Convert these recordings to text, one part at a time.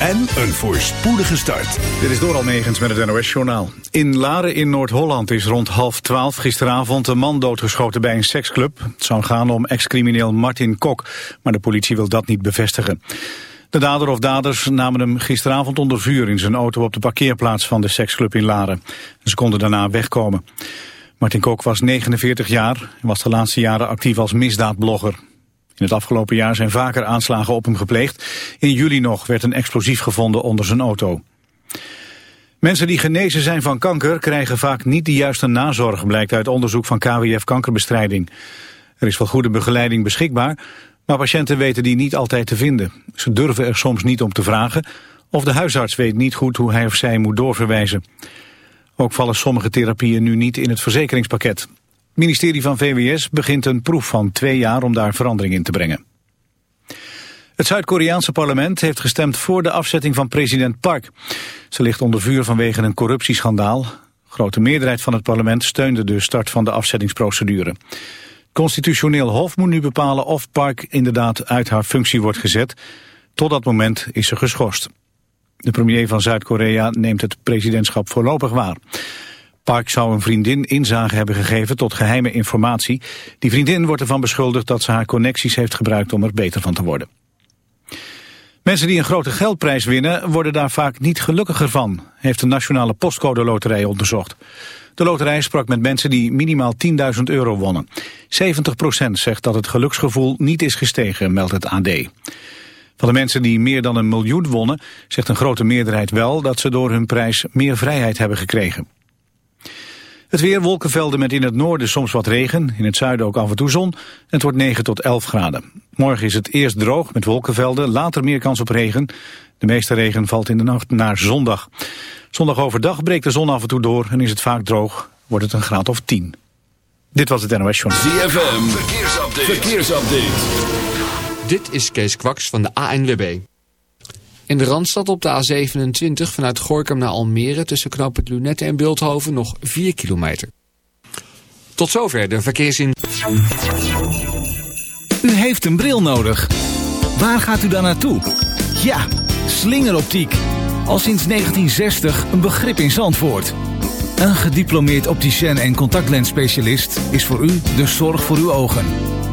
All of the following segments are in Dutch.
en een voorspoedige start. Dit is Doral Negens met het NOS-journaal. In Laren in Noord-Holland is rond half twaalf gisteravond een man doodgeschoten bij een seksclub. Het zou gaan om ex-crimineel Martin Kok, maar de politie wil dat niet bevestigen. De dader of daders namen hem gisteravond onder vuur in zijn auto op de parkeerplaats van de seksclub in Laren. Ze konden daarna wegkomen. Martin Kok was 49 jaar en was de laatste jaren actief als misdaadblogger. In het afgelopen jaar zijn vaker aanslagen op hem gepleegd. In juli nog werd een explosief gevonden onder zijn auto. Mensen die genezen zijn van kanker krijgen vaak niet de juiste nazorg, blijkt uit onderzoek van KWF Kankerbestrijding. Er is wel goede begeleiding beschikbaar, maar patiënten weten die niet altijd te vinden. Ze durven er soms niet om te vragen, of de huisarts weet niet goed hoe hij of zij moet doorverwijzen. Ook vallen sommige therapieën nu niet in het verzekeringspakket. Ministerie van VWS begint een proef van twee jaar om daar verandering in te brengen. Het Zuid-Koreaanse parlement heeft gestemd voor de afzetting van president Park. Ze ligt onder vuur vanwege een corruptieschandaal. Grote meerderheid van het parlement steunde de start van de afzettingsprocedure. Constitutioneel hof moet nu bepalen of Park inderdaad uit haar functie wordt gezet. Tot dat moment is ze geschorst. De premier van Zuid-Korea neemt het presidentschap voorlopig waar. Park zou een vriendin inzage hebben gegeven tot geheime informatie. Die vriendin wordt ervan beschuldigd dat ze haar connecties heeft gebruikt om er beter van te worden. Mensen die een grote geldprijs winnen worden daar vaak niet gelukkiger van, heeft de Nationale Postcode Loterij onderzocht. De loterij sprak met mensen die minimaal 10.000 euro wonnen. 70% zegt dat het geluksgevoel niet is gestegen, meldt het AD. Van de mensen die meer dan een miljoen wonnen, zegt een grote meerderheid wel dat ze door hun prijs meer vrijheid hebben gekregen. Het weer, wolkenvelden met in het noorden soms wat regen. In het zuiden ook af en toe zon. Het wordt 9 tot 11 graden. Morgen is het eerst droog met wolkenvelden. Later meer kans op regen. De meeste regen valt in de nacht naar zondag. Zondag overdag breekt de zon af en toe door en is het vaak droog. Wordt het een graad of 10. Dit was het NOS Journal. ZFM, verkeersupdate. verkeersupdate. Dit is Kees Kwaks van de ANWB. In de Randstad op de A27 vanuit Gorkum naar Almere... tussen het Lunette en Beeldhoven nog 4 kilometer. Tot zover de verkeersin. U heeft een bril nodig. Waar gaat u dan naartoe? Ja, slingeroptiek. Al sinds 1960 een begrip in Zandvoort. Een gediplomeerd opticien en contactlensspecialist... is voor u de zorg voor uw ogen.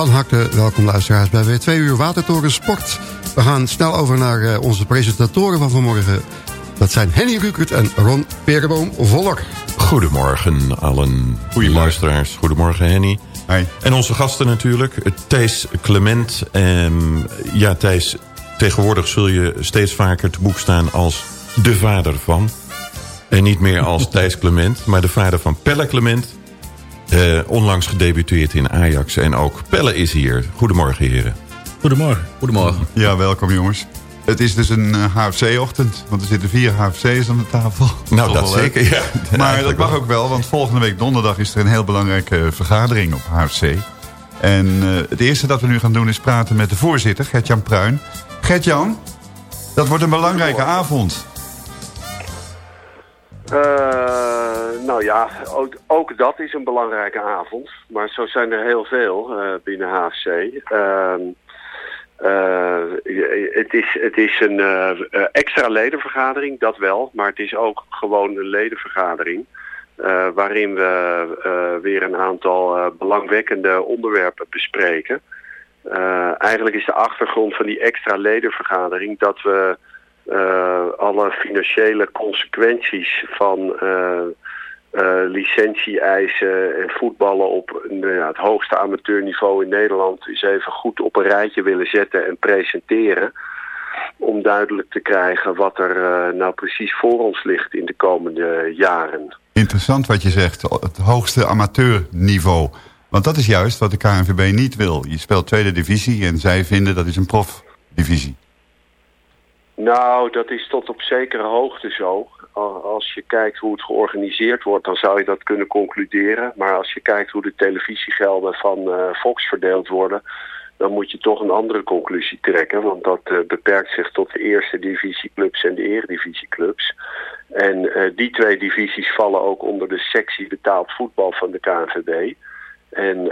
Van harte welkom luisteraars bij weer twee uur Watertoren Sport. We gaan snel over naar uh, onze presentatoren van vanmorgen. Dat zijn Henny Rukert en Ron Perenboom Voller. Goedemorgen allen luisteraars. Goedemorgen Henny. Hi. En onze gasten natuurlijk. Thijs Clement. Um, ja Thijs, tegenwoordig zul je steeds vaker te boek staan als de vader van. En niet meer als Thijs Clement, maar de vader van Pelle Clement Eh, onlangs gedebuteerd in Ajax en ook Pelle is hier. Goedemorgen heren. Goedemorgen. Goedemorgen. Ja, welkom jongens. Het is dus een HFC-ochtend, want er zitten vier HFC's aan de tafel. Nou, dat zeker, ja. Maar dat mag ook wel, want volgende week donderdag is er een heel belangrijke vergadering op HFC. En uh, het eerste dat we nu gaan doen is praten met de voorzitter, Gert-Jan Pruin. Gert-Jan, dat wordt een belangrijke avond. Uh, nou ja, ook, ook, dat is een belangrijke avond. Maar zo zijn er heel veel uh, binnen HFC. Uh, het, is, het is een extra ledenvergadering, dat wel. Maar het is ook gewoon een ledenvergadering. Waarin we weer een aantal belangwekkende onderwerpen bespreken. eigenlijk is de achtergrond van die extra ledenvergadering dat we alle financiële consequenties van licentie-eisen en voetballen op ja, het hoogste amateurniveau in Nederland eens even goed op een rijtje willen zetten en presenteren om duidelijk te krijgen wat er nou precies voor ons ligt in de komende jaren. Interessant wat je zegt, het hoogste amateurniveau. Want dat is juist wat de KNVB niet wil. Je speelt tweede divisie en zij vinden dat is een profdivisie. Nou, dat is tot op zekere hoogte zo. Als je kijkt hoe het georganiseerd wordt, dan zou je dat kunnen concluderen. Maar als je kijkt hoe de televisiegelden van uh, Fox verdeeld worden dan moet je toch een andere conclusie trekken. Want dat uh, beperkt zich tot de eerste divisieclubs en de eredivisieclubs. En uh, die twee divisies vallen ook onder de sectie betaald voetbal van de KNVB. En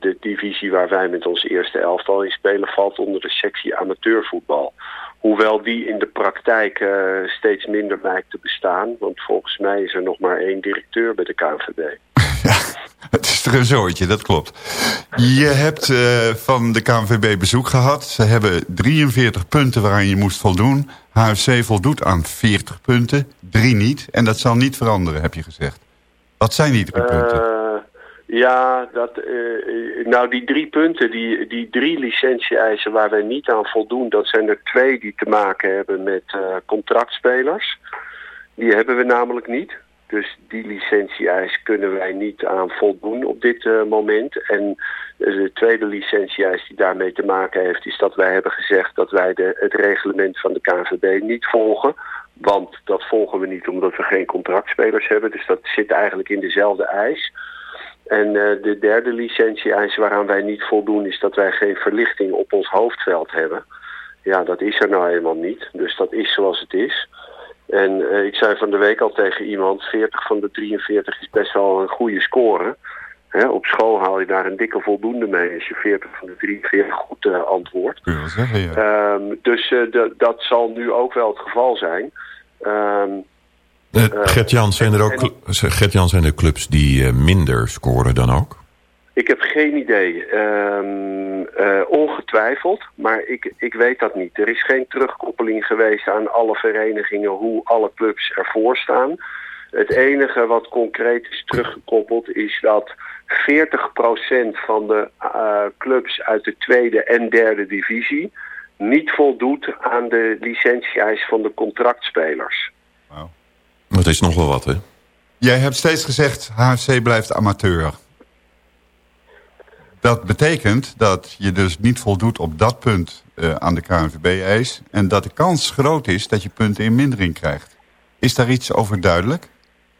de divisie waar wij met ons eerste elftal in spelen valt onder de sectie amateurvoetbal. Hoewel die in de praktijk steeds minder lijkt te bestaan. Want volgens mij is er nog maar één directeur bij de KNVB. Ja, het is er een zootje, dat klopt. Je hebt uh, van de KNVB bezoek gehad. Ze hebben 43 punten waaraan je moest voldoen. HFC voldoet aan 40 punten, drie niet. En dat zal niet veranderen, heb je gezegd. Wat zijn die drie uh, punten? Ja, dat, uh, nou die drie punten, die, die drie licentie-eisen waar wij niet aan voldoen... dat zijn er twee die te maken hebben met contractspelers. Die hebben we namelijk niet. Dus die licentie-eis kunnen wij niet aan voldoen op dit moment. En de tweede licentie-eis die daarmee te maken heeft... is dat wij hebben gezegd dat wij de, het reglement van de KNVB niet volgen. Want dat volgen we niet omdat we geen contractspelers hebben. Dus dat zit eigenlijk in dezelfde eis. En uh, de derde licentie-eis waaraan wij niet voldoen... is dat wij geen verlichting op ons hoofdveld hebben. Ja, dat is er nou helemaal niet. Dus dat is zoals het is... En uh, ik zei van de week al tegen iemand, 40 van de 43 is best wel een goede score. Hè, op school haal je daar een dikke voldoende mee als je 40 van de 43 goed uh, antwoordt. Ja. um, dus uh, dat zal nu ook wel het geval zijn. Um, Gert-Jan, zijn, er ook, Gert zijn er clubs die minder scoren dan ook? Ik heb geen idee. Um, uh, ongetwijfeld, maar ik, ik weet dat niet. Er is geen terugkoppeling geweest aan alle verenigingen hoe alle clubs ervoor staan. Het enige wat concreet is teruggekoppeld is dat 40% van de uh, clubs uit de tweede en derde divisie niet voldoet aan de licentie-eis van de contractspelers. Wow. Dat is nog wel wat, hè? Jij hebt steeds gezegd, HFC blijft amateur. Dat betekent dat je dus niet voldoet op dat punt uh, aan de KNVB-eis... en dat de kans groot is dat je punten in mindering krijgt. Is daar iets over duidelijk?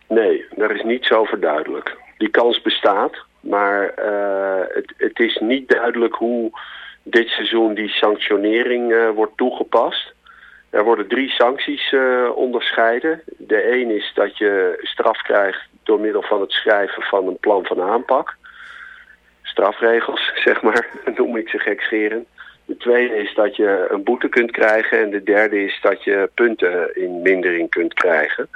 Nee, daar is niets over duidelijk. Die kans bestaat, maar uh, het, het, is niet duidelijk hoe dit seizoen die sanctionering uh, wordt toegepast. Er worden drie sancties onderscheiden. De een is dat je straf krijgt door middel van het schrijven van een plan van aanpak strafregels, zeg maar, noem ik ze gekscherend. De tweede is dat je een boete kunt krijgen en de derde is dat je punten in mindering kunt krijgen.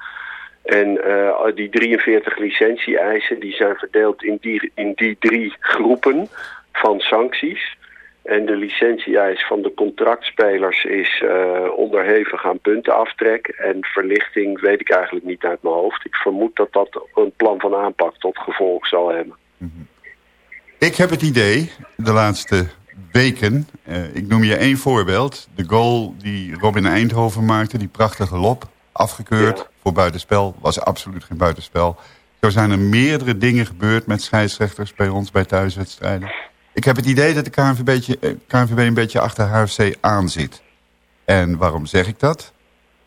En uh, die 43 licentie-eisen die zijn verdeeld in die, in die drie groepen van sancties. En de licentie-eis van de contractspelers is uh, onderhevig aan puntenaftrek. En verlichting weet ik eigenlijk niet uit mijn hoofd. Ik vermoed dat dat een plan van aanpak tot gevolg zal hebben. Mm -hmm. Ik heb het idee, de laatste weken... Uh, ik noem je één voorbeeld. De goal die Robin Eindhoven maakte, die prachtige lop... afgekeurd ja. voor buitenspel, was absoluut geen buitenspel. Zo zijn er meerdere dingen gebeurd met scheidsrechters bij ons bij thuiswedstrijden. Ik heb het idee dat de KNVB, eh, KNVB een beetje achter HFC aanzit. En waarom zeg ik dat?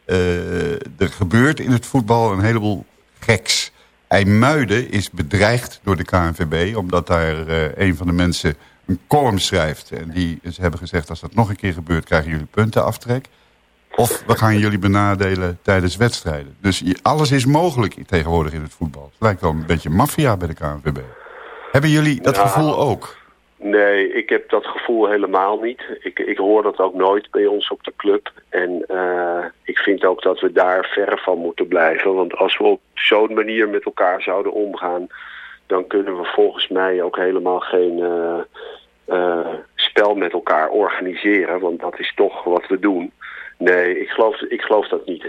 Uh, er gebeurt in het voetbal een heleboel geks. IJmuiden is bedreigd door de KNVB... omdat daar uh, een van de mensen een column schrijft. En die, ze hebben gezegd, als dat nog een keer gebeurt... krijgen jullie puntenaftrek. Of we gaan jullie benadelen tijdens wedstrijden. Dus alles is mogelijk tegenwoordig in het voetbal. Het lijkt wel een beetje maffia bij de KNVB. Hebben jullie dat gevoel ook? Nee, ik heb dat gevoel helemaal niet. Ik, ik hoor dat ook nooit bij ons op de club. En uh, ik vind ook dat we daar ver van moeten blijven. Want als we op zo'n manier met elkaar zouden omgaan... dan kunnen we volgens mij ook helemaal geen uh, uh, spel met elkaar organiseren. Want dat is toch wat we doen. Nee, ik geloof, ik geloof dat niet,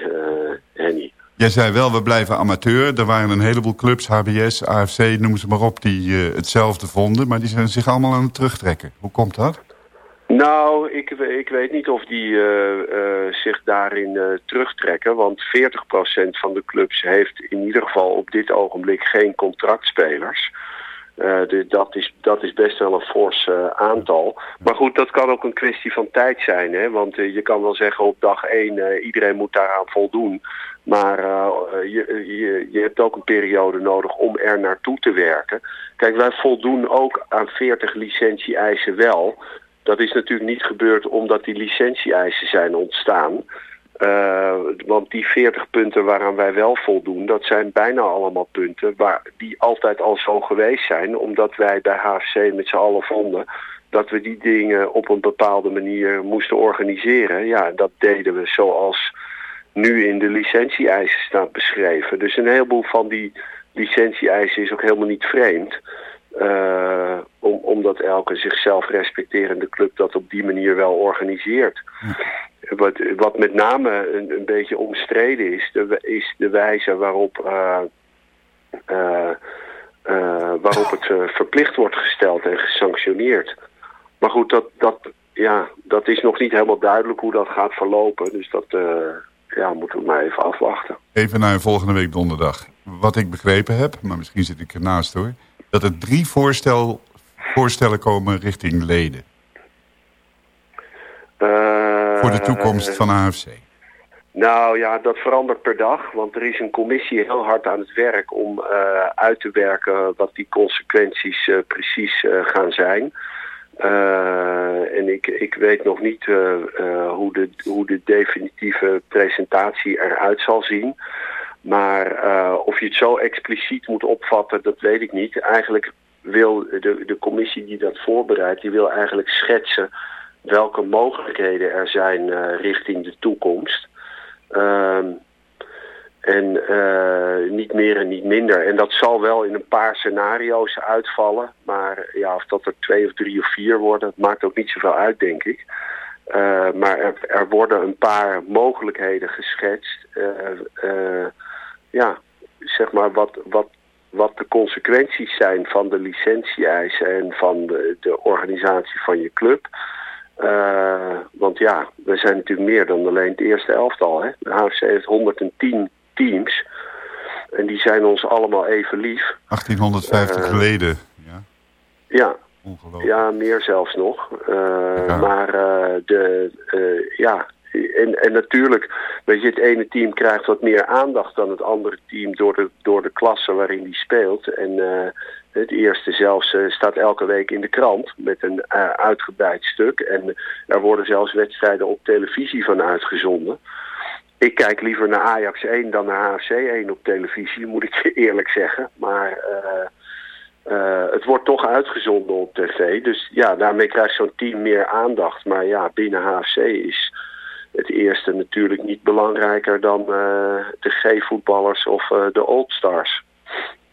Henny. Jij zei wel, we blijven amateur. Er waren een heleboel clubs, HBS, AFC, noem ze maar op, die uh, hetzelfde vonden. Maar die zijn zich allemaal aan het terugtrekken. Hoe komt dat? Nou, ik, ik weet niet of die uh, uh, zich daarin terugtrekken. Want 40% van de clubs heeft in ieder geval op dit ogenblik geen contractspelers. De, dat, is, dat is best wel een fors aantal. Maar goed, dat kan ook een kwestie van tijd zijn. Hè? Want je kan wel zeggen op dag 1 iedereen moet daaraan voldoen. Maar je, je, je hebt ook een periode nodig om er naartoe te werken. Kijk, wij voldoen ook aan 40 licentie-eisen wel. Dat is natuurlijk niet gebeurd omdat die licentie-eisen zijn ontstaan. Uh, want die 40 punten waaraan wij wel voldoen, dat zijn bijna allemaal punten waar, die altijd al zo geweest zijn. Omdat wij bij HFC met z'n allen vonden dat we die dingen op een bepaalde manier moesten organiseren. Ja, dat deden we zoals nu in de licentie-eisen staat beschreven. Dus een heleboel van die licentie-eisen is ook helemaal niet vreemd. Uh, om, omdat elke zichzelf respecterende club dat op die manier wel organiseert. Wat, wat met name een, een beetje omstreden is, de, is de wijze waarop, uh, uh, waarop het verplicht wordt gesteld en gesanctioneerd. Maar goed, dat, dat, ja, dat is nog niet helemaal duidelijk hoe dat gaat verlopen. Dus dat, ja, moeten we maar even afwachten. Even naar volgende week donderdag. Wat ik begrepen heb, maar misschien zit ik ernaast hoor... dat er drie voorstel, voorstellen komen richting leden. Uh, Voor de toekomst van AFC. Nou ja, dat verandert per dag. Want er is een commissie heel hard aan het werk om uh, uit te werken... wat die consequenties uh, precies gaan zijn... En ik, ik weet nog niet hoe, de, hoe de definitieve presentatie eruit zal zien. Maar of je het zo expliciet moet opvatten, dat weet ik niet. Eigenlijk wil de, de commissie die dat voorbereidt, die wil eigenlijk schetsen welke mogelijkheden er zijn richting de toekomst. Ehm, en uh, niet meer en niet minder. En dat zal wel in een paar scenario's uitvallen. Maar ja, of dat er twee of drie of vier worden, dat maakt ook niet zoveel uit, denk ik. Maar er, er, worden een paar mogelijkheden geschetst. Ja, zeg maar wat, wat, wat de consequenties zijn van de licentie-eisen en van de, de organisatie van je club. want ja, we zijn natuurlijk meer dan alleen het eerste elftal. Hè? De HFC heeft 110 teams. En die zijn ons allemaal even lief. 1850 uh, leden. Ja. Ja. Ja, meer zelfs nog. Uh, ja. Maar uh, de, ja, en, en natuurlijk, weet je, het ene team krijgt wat meer aandacht dan het andere team door de, door de klasse waarin die speelt. En het eerste zelfs staat elke week in de krant met een uitgebreid stuk. En er worden zelfs wedstrijden op televisie van uitgezonden ik kijk liever naar Ajax 1 dan naar HFC 1 op televisie, moet ik je eerlijk zeggen. Maar het wordt toch uitgezonden op tv. Dus ja, daarmee krijgt zo'n team meer aandacht. Maar ja, binnen HFC is het eerste natuurlijk niet belangrijker dan uh, de G-voetballers of de Old Stars.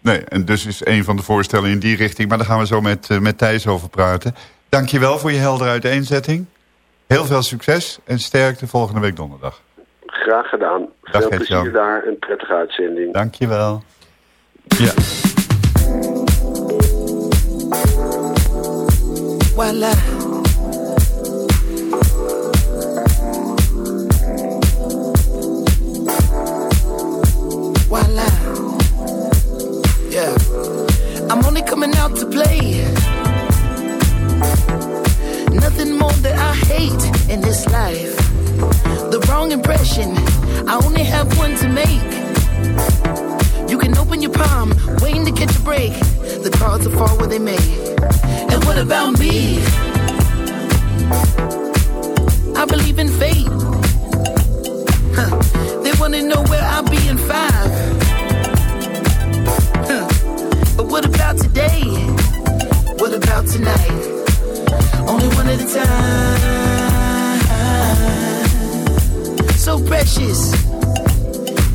Nee, en dus is een van de voorstellen in die richting. Maar daar gaan we zo met, met Thijs over praten. Dankjewel voor je heldere uiteenzetting. Heel veel succes en sterkte volgende week donderdag. Graag gedaan. Dag, Veel plezier daar. Een prettige uitzending. Dankjewel. Ja. Voilà. why? Yeah, I'm only coming out to play. Nothing more that I hate in this life. The wrong impression, I only have one to make. You can open your palm, waiting to catch a break. The cards will fall where they may. And what about me? I believe in fate. Huh. They wanna know where I'll be in five what about today? What about tonight? Only one at a time. So precious.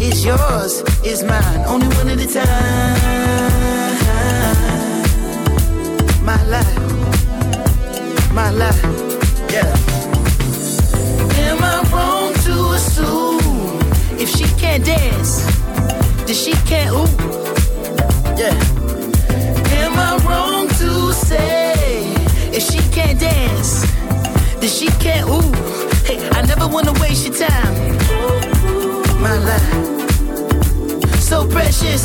It's yours, it's mine. Only one at a time. My life. My life. Yeah. Am I wrong to assume if she can't dance, then she can't ooh? Yeah. I wrong to say if she can't dance, she can't ooh? Hey, I never wanna waste your time. My life, so precious,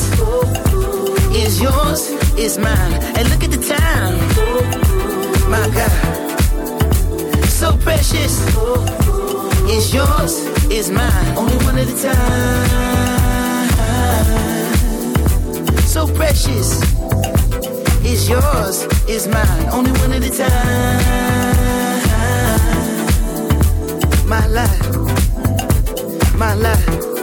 is yours, is mine. And look at the time, my God, so precious, is yours, is mine. Only one at a time, so precious is yours, is mine. Only one at a time. My life, my life,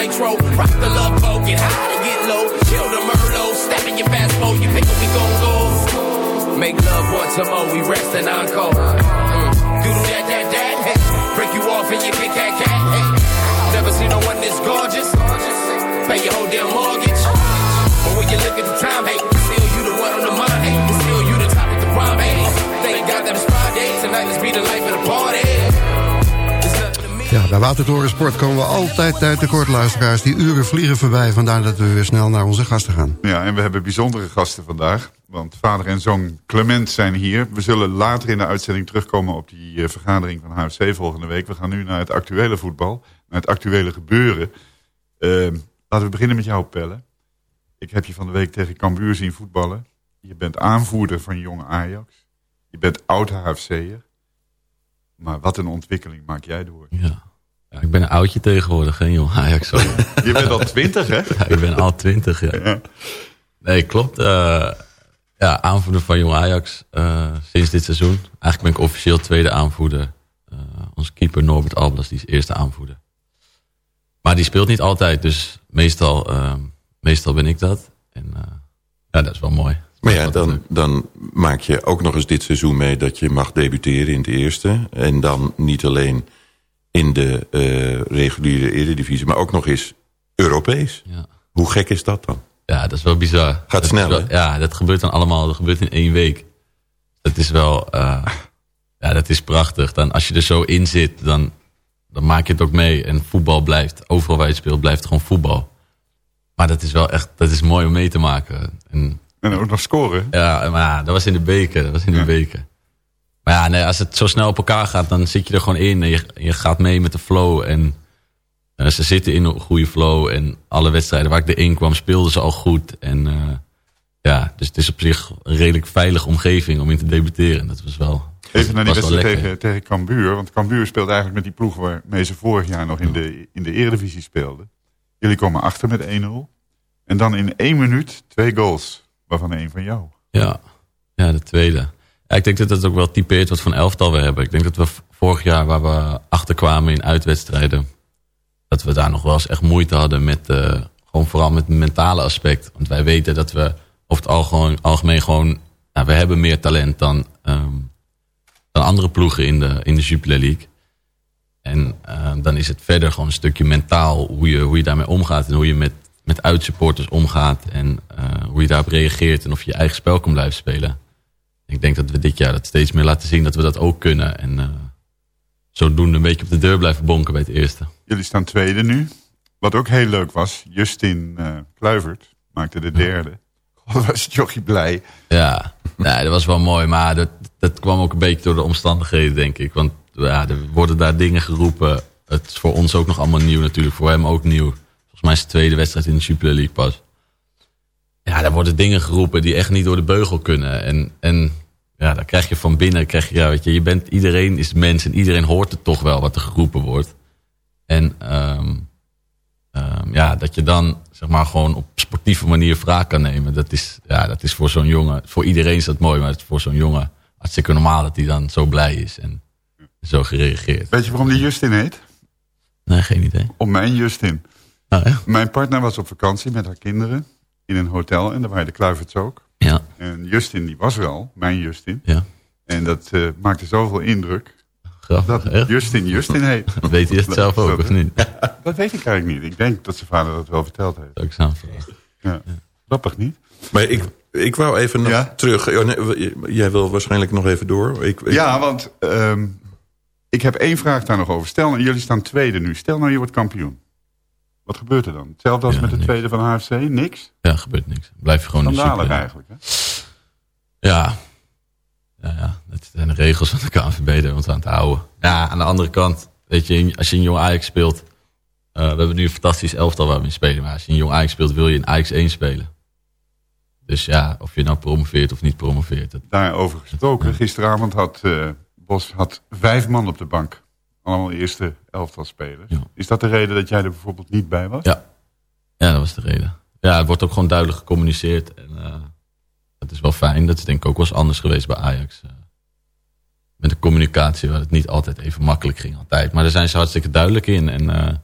nitro. Rock the love boat, get high to get low. Chill the Merlot, step in your fast mode, you up, we gon' go. Make love once a more, we rest and encore. Mm. Doodle that, that, that, hey. Break you off and you kick cat, cat, hey. Never seen no one this gorgeous. Pay your whole damn mortgage. But when you look at the time, hey, still you the one on the mind, hey. Still you the topic, the prime, hey. Thank God that it's Friday, tonight let's be the life of the party. Ja, bij Watertorensport komen we altijd tijd tekort, luisteraars. Die uren vliegen voorbij, vandaar dat we weer snel naar onze gasten gaan. Ja, en we hebben bijzondere gasten vandaag. Want vader en zoon Clement zijn hier. We zullen later in de uitzending terugkomen op die eh, vergadering van HFC volgende week. We gaan nu naar het actuele voetbal, naar het actuele gebeuren. Eh, laten we beginnen met jou, Pelle. Ik heb je van de week tegen Cambuur zien voetballen. Je bent aanvoerder van jonge Ajax. Je bent oud HFC'er. Maar wat een ontwikkeling maak jij door. Ja. Ja, ik ben een oudje tegenwoordig, hè, jong Ajax. Je bent al twintig, hè? Ja, ik ben al twintig, ja. Nee, klopt. eh, ja, aanvoerder van jong Ajax eh, sinds dit seizoen. Eigenlijk ben ik officieel tweede aanvoerder. Eh, onze keeper Norbert Alblas, die is eerste aanvoerder. Maar die speelt niet altijd, dus meestal, meestal ben ik dat. En ja, dat is wel mooi. Maar ja, dan, dan maak je ook nog eens dit seizoen mee dat je mag debuteren in de eerste. En dan niet alleen in de eh, reguliere eredivisie, maar ook nog eens Europees. Ja. Hoe gek is dat dan? Ja, dat is wel bizar. Gaat Dat snel, wel-? Ja, dat gebeurt dan allemaal. Dat gebeurt in één week. Dat is wel... eh, ja, dat is prachtig. Dan, als je er zo in zit, dan, dan maak je het ook mee. En voetbal blijft, overal waar je speelt, blijft gewoon voetbal. Maar dat is wel echt, dat is mooi om mee te maken. En, En ook nog scoren. ja, maar dat was in de beker. Dat was in de beker. Maar ja, nee, als het zo snel op elkaar gaat, dan zit je er gewoon in. En je, je gaat mee met de flow. En eh, ze zitten in een goede flow. En alle wedstrijden waar ik erin kwam, speelden ze al goed. En eh, ja, dus het is op zich een redelijk veilige omgeving om in te debuteren. Dat was wel Even naar die wedstrijd tegen Cambuur. Want Cambuur speelt eigenlijk met die ploeg waarmee ze vorig jaar nog in de, in de eredivisie speelden. Jullie komen achter met 1-0. En dan in één minuut twee goals. Waarvan één van jou. Ja, ja de tweede. Ik denk dat dat ook wel typeert wat een elftal we hebben. Ik denk dat we vorig jaar waar we achterkwamen in uitwedstrijden... dat we daar nog wel eens echt moeite hadden met... eh, gewoon vooral met het mentale aspect. Want wij weten dat we over het algemeen, algemeen gewoon... Nou, we hebben meer talent dan, ehm, dan andere ploegen in de, in de Jupiler League. En ehm, dan is het verder gewoon een stukje mentaal... hoe je, hoe je daarmee omgaat en hoe je met, met uitsupporters omgaat... en eh, hoe je daarop reageert en of je je eigen spel kan blijven spelen. Ik denk dat we dit jaar dat steeds meer laten zien dat we dat ook kunnen. En eh, zodoende een beetje op de deur blijven bonken bij het eerste. Jullie staan tweede nu. Wat ook heel leuk was. Justin eh Kluivert maakte de derde. God, was Jochie blij. Ja, nee, dat was wel mooi. Maar dat, dat kwam ook een beetje door de omstandigheden, denk ik. Want ja, er worden daar dingen geroepen. Het is voor ons ook nog allemaal nieuw natuurlijk. Voor hem ook nieuw. Volgens mij is het tweede wedstrijd in de Super League pas. Ja, daar worden dingen geroepen die echt niet door de beugel kunnen. En, en ja, dan krijg je van binnen, krijg je, ja, weet je, je bent, iedereen is mens en iedereen hoort het toch wel wat er geroepen wordt. En ehm, ehm, ja, dat je dan zeg maar gewoon op sportieve manier wraak kan nemen. Dat is, ja, dat is voor zo'n jongen, voor iedereen is dat mooi, maar het is voor zo'n jongen hartstikke normaal dat hij dan zo blij is en zo gereageerd. Weet je waarom die Justin heet? Nee, geen idee. Om mijn Justin. Ja? Mijn partner was op vakantie met haar kinderen in een hotel en daar waren de Kluiverts ook. Ja. En Justin, die was al, mijn Justin. Ja. En dat eh, maakte zoveel indruk Grappig, dat echt? Justin Justin heet. Weet hij het zelf ook, of niet? Dat weet ik eigenlijk niet. Ik denk dat zijn vader dat wel verteld heeft. Ook zo vragen. Ja. Grappig niet? Maar ik, ik wou even nog Ja? terug. Oh, nee, jij wil waarschijnlijk nog even door. Ik, ik- Ja, want ehm, ik heb één vraag daar nog over. Stel, nou, jullie staan tweede nu. Stel nou, je wordt kampioen. Wat gebeurt er dan? Hetzelfde als Ja, met de niks. tweede van HFC? Niks? Ja, gebeurt niks. Blijf je gewoon in Schandalig Super. eigenlijk. Hè? Ja. Ja, ja, dat zijn de regels van de KNVB daar want aan te houden. Ja, aan de andere kant, weet je, als je in Jong Ajax speelt... eh, we hebben nu een fantastisch elftal waar we in spelen. Maar als je in Jong Ajax speelt, wil je in Ajax 1 spelen. Dus ja, of je nou promoveert of niet promoveert. Dat, Daarover gesproken. Gisteravond had eh, Bos had vijf man op de bank. Allemaal eerste elftal spelers. Ja. Is dat de reden dat jij er bijvoorbeeld niet bij was? ja. ja, dat was de reden. Ja, het wordt ook gewoon duidelijk gecommuniceerd. En eh, dat is wel fijn. Dat is denk ik ook wel eens anders geweest bij Ajax. eh. met de communicatie, waar het niet altijd even makkelijk ging. Altijd. Maar daar zijn ze hartstikke duidelijk in. En eh, ja,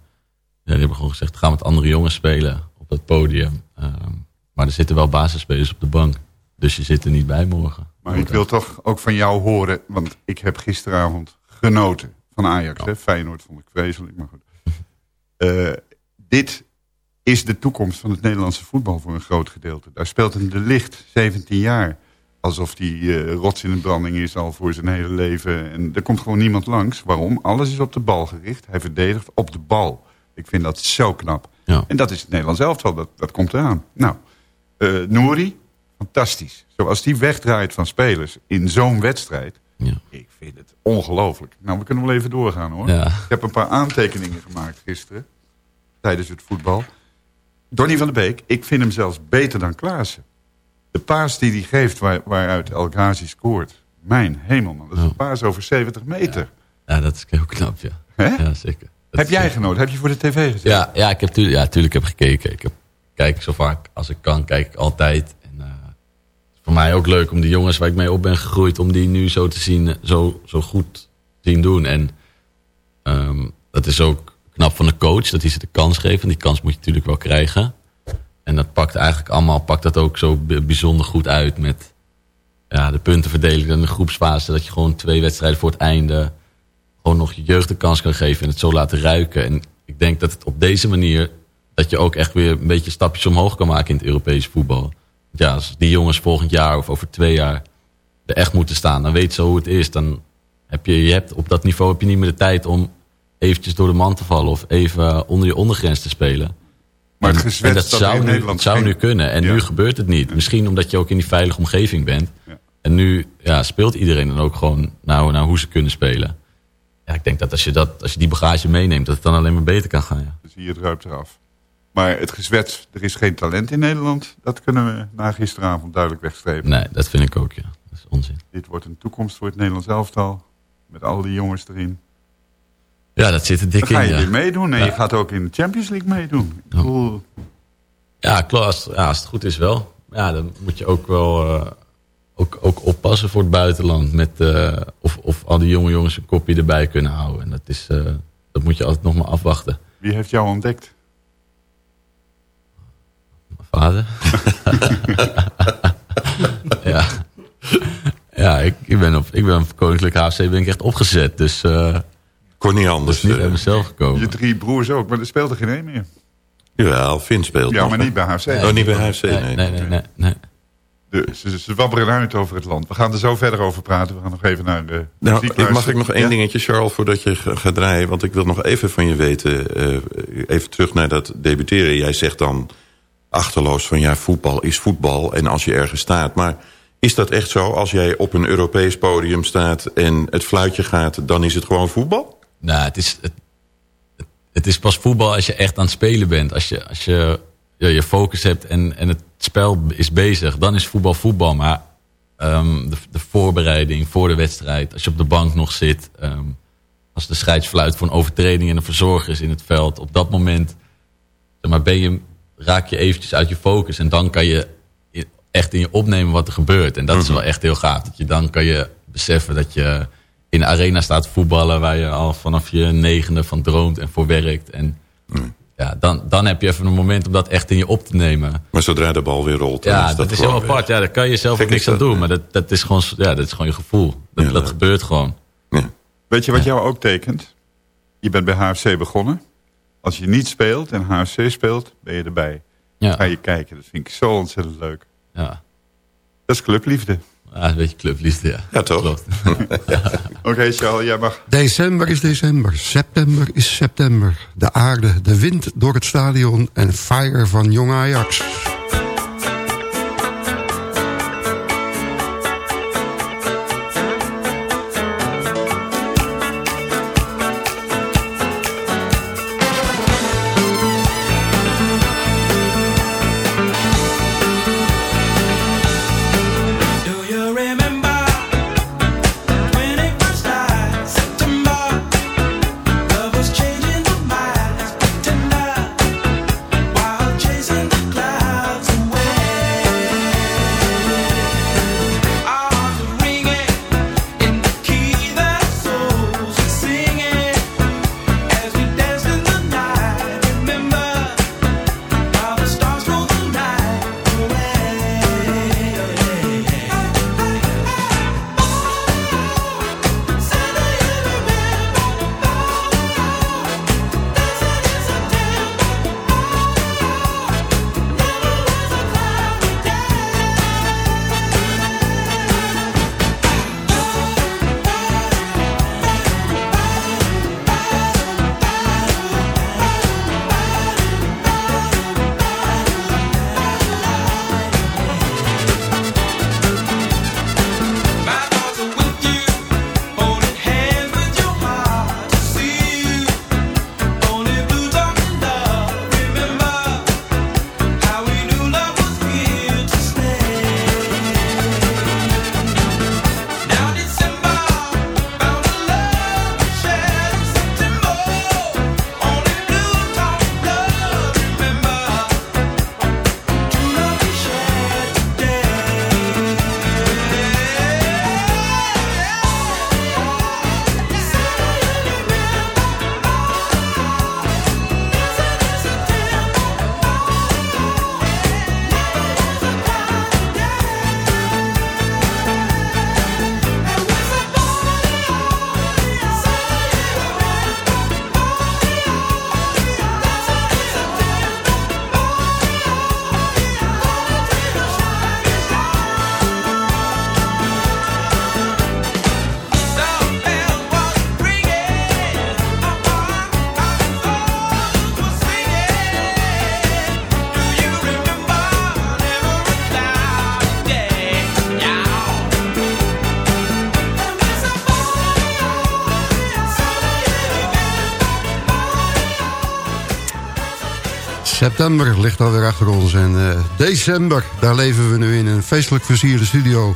die hebben gewoon gezegd, ga met andere jongens spelen op het podium. Ehm, maar er zitten wel basisspelers op de bank. Dus je zit er niet bij morgen. Maar ik wil toch ook van jou horen, want ik heb gisteravond genoten van Ajax. Hè? Feyenoord vond ik vreselijk, maar goed. Eh, dit is de toekomst van het Nederlandse voetbal voor een groot gedeelte. Daar speelt een de licht 17 jaar. Alsof die eh, rots in de branding is al voor zijn hele leven. En er komt gewoon niemand langs. Waarom? Alles is op de bal gericht. Hij verdedigt op de bal. Ik vind dat zo knap. Ja. En dat is het Nederlands elftal. Dat, dat komt eraan. Nou, eh Nouri, fantastisch. Zoals die wegdraait van spelers in zo'n wedstrijd. Ja. Ik vind het ongelooflijk. Nou, we kunnen wel even doorgaan hoor. Ja. Ik heb een paar aantekeningen gemaakt gisteren. Tijdens het voetbal. Donny van der Beek, ik vind hem zelfs beter dan Klaassen. De paas die hij geeft waar, waaruit El Ghazi scoort. Mijn hemel man, dat is een paas over 70 meter. Ja, dat is heel knap, ja. Hè? Ja, zeker. Dat Heb jij genoten? Heb je voor de tv gezeten? Ja, ja, ik heb tuurlijk, ja, tuurlijk heb gekeken. Ik heb, kijk zo vaak als ik kan, kijk ik altijd. En, eh, het is voor mij ook leuk om die jongens waar ik mee op ben gegroeid... om die nu zo te zien, zo, zo goed zien doen. En ehm, dat is ook knap van de coach, dat hij ze de kans geeft. En die kans moet je natuurlijk wel krijgen. En dat pakt eigenlijk allemaal pakt dat ook zo bijzonder goed uit... met ja, de puntenverdeling en de groepsfase. Dat je gewoon twee wedstrijden voor het einde gewoon nog je jeugd de kans kan geven en het zo laten ruiken. En ik denk dat het op deze manier, dat je ook echt weer een beetje stapjes omhoog kan maken in het Europese voetbal. Ja, als die jongens volgend jaar of over twee jaar er echt moeten staan, dan weet ze hoe het is. Dan heb je, je hebt op dat niveau heb je niet meer de tijd om eventjes door de man te vallen of even onder je ondergrens te spelen. Maar het En- gezwets en dat, dat zou, nu, zou nu kunnen. En Ja. nu gebeurt het niet. Misschien omdat je ook in die veilige omgeving bent. Ja. En nu ja, speelt iedereen dan ook gewoon naar, naar hoe ze kunnen spelen. Ja, ik denk dat als je, dat als je die bagage meeneemt, dat het dan alleen maar beter kan gaan. Ja. Dus hier druipt eraf. Maar het gezwets, er is geen talent in Nederland. Dat kunnen we na gisteravond duidelijk wegstrepen. Nee, dat vind ik ook, ja. Dat is onzin. Dit wordt een toekomst voor het Nederlands elftal. Met al die jongens erin. Ja, dat zit er dik Dan ga in, je ja. weer meedoen. En Ja. je gaat ook in de Champions League meedoen. Ik Ja. bedoel, Ja, klopt. Als, ja, als het goed is wel. Ja, dan moet je ook wel eh, ook, ook oppassen voor het buitenland. Met, eh, of, of al die jonge jongens een kopje erbij kunnen houden. En dat, is, eh, dat moet je altijd nog maar afwachten. wie heeft jou ontdekt? Ja. Ja, ik, ik, ben op, ik ben op Koninklijk HFC ben ik echt opgezet. Dus eh Kon niet dat anders. is niet eh. uit mezelf gekomen. Je drie broers ook, maar er speelt er geen één meer. Jawel, Vin speelt Ja, nog, maar niet bij HFC. Oh, niet bij HFC, nee. nee, nee, nee, nee, nee. De, ze, ze wabberen uit over het land. We gaan er zo verder over praten. We gaan nog even naar de Nou, muziek ik- mag ik nog één Ja? dingetje, Charles, voordat je ga- gaat draaien? Want ik wil nog even van je weten, eh, even terug naar dat debuteren. Jij zegt dan, achterloos van ja, voetbal is voetbal en als je ergens staat. Maar is dat echt zo? Als jij op een Europees podium staat en het fluitje gaat, dan is het gewoon voetbal? Nou, het is, het, het is pas voetbal als je echt aan het spelen bent. Als je, als je je focus hebt en, en het spel is bezig, dan is voetbal voetbal. Maar um, de, de, voorbereiding voor de wedstrijd, als je op de bank nog zit... Um, als de scheidsfluit voor een overtreding en een verzorger is in het veld... op dat moment zeg maar, ben je, raak je eventjes uit je focus... en dan kan je echt in je opnemen wat er gebeurt. En dat is wel echt heel gaaf. Dat je dan kan je beseffen dat je in de arena staat voetballen... waar je al vanaf je negende van droomt en voor werkt. En ja, dan, dan heb je even een moment om dat echt in je op te nemen. Maar zodra de bal weer rolt... Ja, is dat, is heel apart. Ja, daar kan je zelf ook niks aan doen. Maar dat, dat, is gewoon, ja, dat is gewoon je gevoel. Dat, dat gebeurt gewoon. Ja. Weet je wat jou ook tekent? Je bent bij HFC begonnen. Als je niet speelt en HFC speelt, ben je erbij. Ja. Ga je kijken. Dat vind ik zo ontzettend leuk. Ja. Dat is clubliefde. Ja, een beetje clubliefde, ja. Ja, toch? ja. Oké, okay, Charles, jij mag... December is december, september is september. De aarde, de wind door het stadion en fire van jong Ajax. September ligt alweer achter ons. En uh, december, daar leven we nu in een feestelijk versierde studio.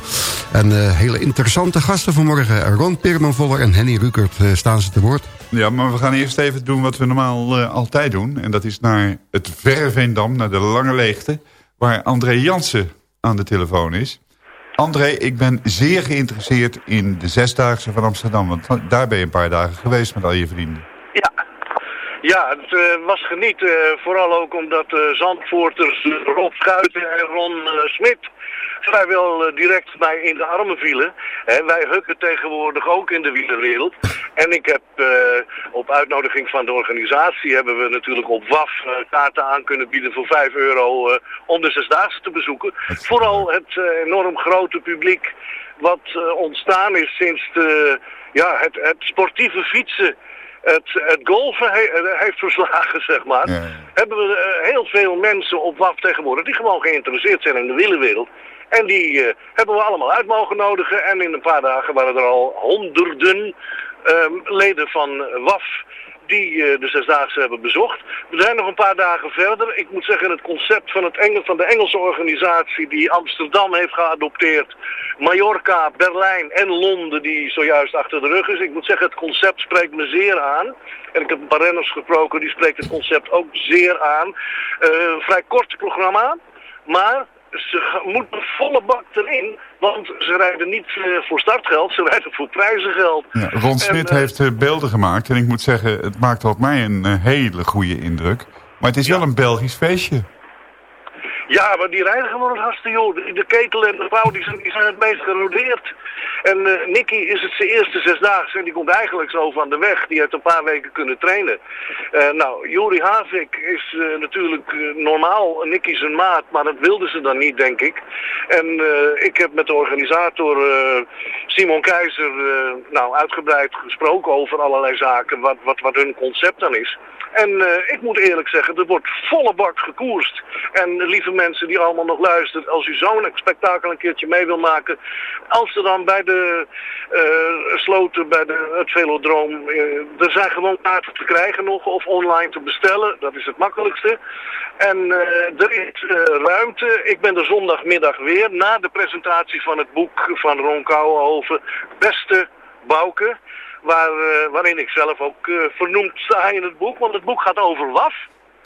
En uh, hele interessante gasten vanmorgen. Ron Permanvoller en Henny Rukert uh, staan ze te woord. Ja, maar we gaan eerst even doen wat we normaal altijd doen. En dat is naar het verre Veendam, naar de Lange Leegte. Waar André Jansen aan de telefoon is. André, ik ben zeer geïnteresseerd in de Zesdaagse van Amsterdam. Want daar ben je een paar dagen geweest met al je vrienden. Ja, het uh, was genieten. Uh, vooral ook omdat uh, Zandvoorters Rob Schuiten en Ron Smit vrijwel direct mij in de armen vielen. Hè, wij hukken tegenwoordig ook in de wielerwereld. En ik heb op uitnodiging van de organisatie hebben we natuurlijk op WAF kaarten aan kunnen bieden voor 5 euro om de Zesdaagse te bezoeken. Vooral het enorm grote publiek wat ontstaan is sinds de, ja, het, het sportieve fietsen het, het he- eh, heeft verslagen, zeg maar, hebben we eh, heel veel mensen op WAF tegenwoordig die gewoon geïnteresseerd zijn in de wielerwereld. En die eh, hebben we allemaal uit mogen nodigen. En in een paar dagen waren er al honderden ehm, leden van WAF die eh, de Zesdaagse hebben bezocht. We zijn nog een paar dagen verder. Ik moet zeggen, het concept van, het Engel, van de Engelse organisatie die Amsterdam heeft geadopteerd, Mallorca, Berlijn en Londen, die zojuist achter de rug is. Ik moet zeggen, het concept spreekt me zeer aan. En ik heb een paar renners gesproken, die spreekt het concept ook zeer aan. Een vrij kort programma, maar ze moeten volle bak erin, want ze rijden niet eh, voor startgeld, ze rijden voor prijzengeld. Ja, Ron Smit eh, heeft eh, beelden gemaakt. En ik moet zeggen, het maakt op mij een hele goede indruk. Maar het is wel een Belgisch feestje. Ja, maar die rijden gewoon het hartstikke joh. De, de ketel en de vrouw die zijn, die zijn het meest gerodeerd. En eh, Nicky is het zijn eerste zesdaagse en die komt eigenlijk zo van de weg. Die heeft een paar weken kunnen trainen. Eh, nou, Juri Havik is eh, natuurlijk normaal Nicky zijn maat, maar dat wilden ze dan niet, denk ik. En ik heb met de organisator Simon Keizer nou, uitgebreid gesproken over allerlei zaken, wat, wat, wat hun concept dan is. En eh, ik moet eerlijk zeggen, er wordt volle bak gekoerst. En lieve mensen die allemaal nog luisteren, als u zo'n spektakel een keertje mee wil maken. Amsterdam bij de eh, sloten, bij de, het velodroom. eh, er zijn gewoon kaarten te krijgen nog of online te bestellen. Dat is het makkelijkste. En er is ruimte. Ik ben er zondagmiddag weer na de presentatie van het boek van Ron Kouwenhoven. Beste Bouke. Waar, eh, waarin ik zelf ook eh, vernoemd sta in het boek. Want het boek gaat over WAF.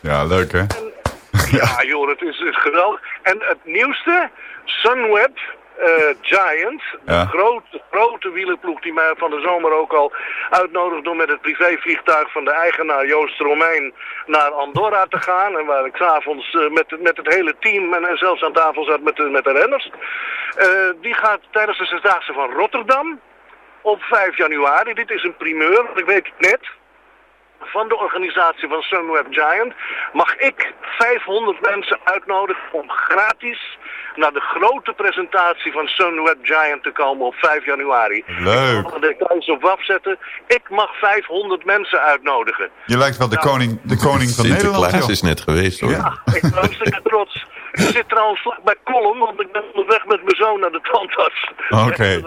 Ja, leuk hè? Ja, joh, het is, is geweldig. En het nieuwste, Sunweb eh, Giant, Ja. de grote, grote wielerploeg die mij van de zomer ook al uitnodigde om met het privévliegtuig van de eigenaar Joost Romein naar Andorra te gaan. En waar ik s'avonds eh, met, met het hele team en, en zelfs aan tafel zat met de, met de renners. Die gaat tijdens de Zesdaagse van Rotterdam op 5 januari. Dit is een primeur, want ik weet het net van de organisatie van Sunweb Giant mag ik 500 mensen uitnodigen om gratis naar de grote presentatie van Sunweb Giant te komen op 5 januari. Leuk. Ik zal de details op WAF zetten. Ik mag 500 mensen uitnodigen. Je lijkt wel de Nou. koning, de koning van Nederland. Sinterklaas is net geweest hoor. Ja, ik ben hartstikke trots. Ik zit trouwens vlak bij Column, want ik ben onderweg met mijn zoon naar de tandarts. Oké.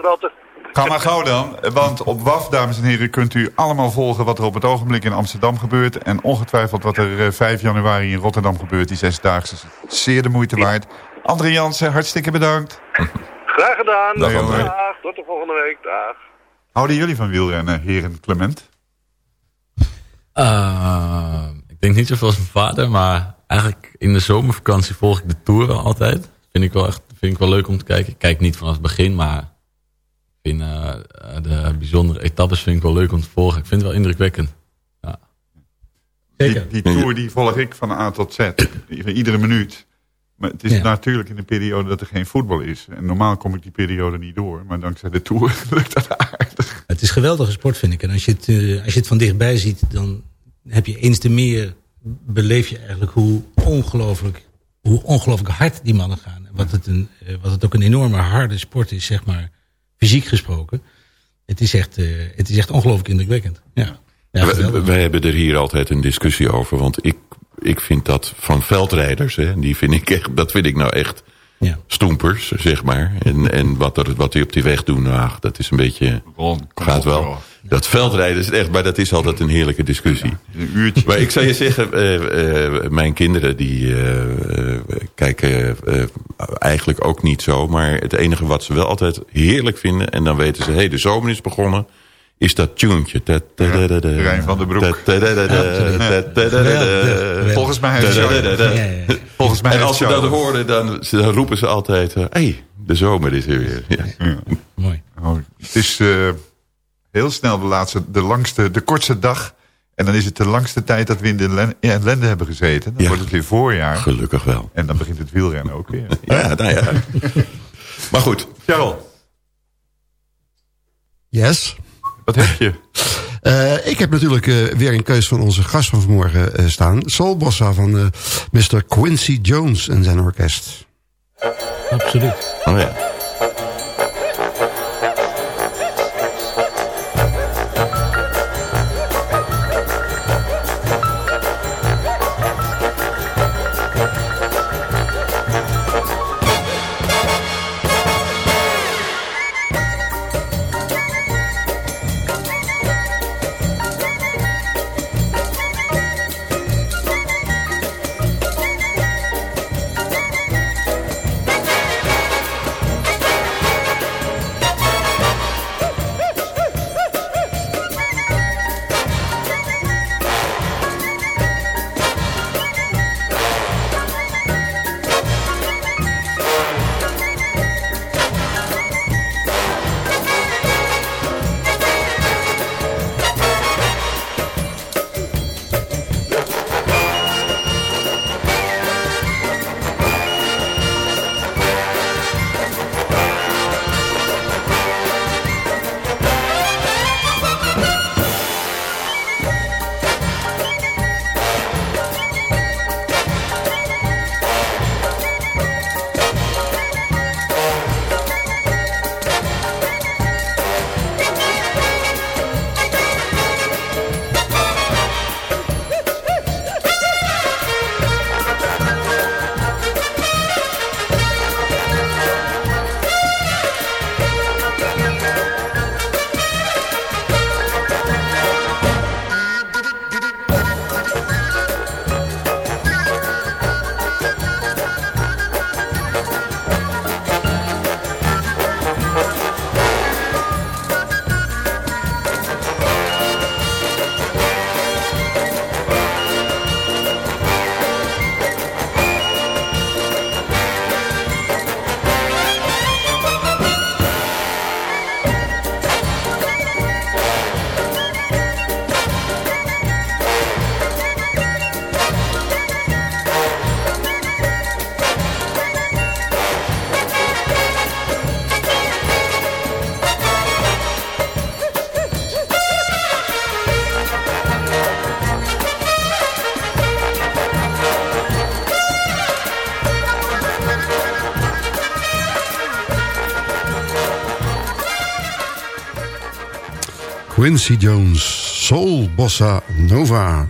Ga maar gauw dan, want op WAF, dames en heren, kunt u allemaal volgen wat er op het ogenblik in Amsterdam gebeurt. En ongetwijfeld wat er eh, 5 januari in Rotterdam gebeurt, die zesdaagse. is Zeer de moeite waard. André Jansen, hartstikke bedankt. Graag gedaan. Dag, tot de volgende week. Dag. Houden jullie van wielrennen, heren Clement? Eh, ik denk niet zoveel als mijn vader, maar eigenlijk in de zomervakantie volg ik de Tour wel altijd. Vind ik wel echt vind ik wel leuk om te kijken. Ik kijk niet vanaf het begin, maar vind eh, de bijzondere etappes vind ik wel leuk om te volgen. Ik vind het wel indrukwekkend. Die, die tour die volg ik van A tot Z. Iedere minuut. Maar het is Ja. natuurlijk in een periode dat er geen voetbal is. En normaal kom ik die periode niet door. Maar dankzij de tour lukt dat aardig. Het is geweldige sport, vind ik. En als je het, eh, als je het van dichtbij ziet, dan heb je eens te meer... beleef je eigenlijk hoe ongelooflijk, hoe ongelooflijk hard die mannen gaan. En wat het, een, eh, wat het ook een enorme harde sport is, zeg maar, fysiek gesproken. Het is echt, eh, het is echt ongelooflijk indrukwekkend. Ja. Ja, Wij- geweldig. wij hebben er hier altijd een discussie over. Want ik, ik vind dat van veldrijders, hè, die vind ik echt, dat vind ik nou echt stoempers, zeg maar. En, en wat, er, wat die op die weg doen, ach, dat is een beetje... gaat wel. Dat veldrijden is echt, maar dat is altijd een heerlijke discussie. een uurtje. Maar ik zou je zeggen, eh, eh, mijn kinderen die eh, kijken eh, eigenlijk ook niet zo. Maar het enige wat ze wel altijd heerlijk vinden, en dan weten ze, hé, hey, de zomer is begonnen, is dat tuentje. Rijn van den Broek. Volgens mij heeft Volgens mij En als ze dat horen, dan, dan roepen ze altijd, hé, hey, de zomer is er weer. Ja. Mooi. Oh, het is eh, heel snel de, laatste, de, langste, de kortste dag. En dan is het de langste tijd dat we in de ellende hebben gezeten. Dan wordt het weer voorjaar. Gelukkig wel. En dan begint het wielrennen ook weer. Ja, nou ja. Maar goed. Charles, Yes. Wat heb je? Eh, ik heb natuurlijk eh, weer een keus van onze gast van vanmorgen eh, staan. Soul Bossa van eh, Mr. Quincy Jones en zijn orkest. Absoluut. Oh ja. Quincy Jones, Soul Bossa Nova.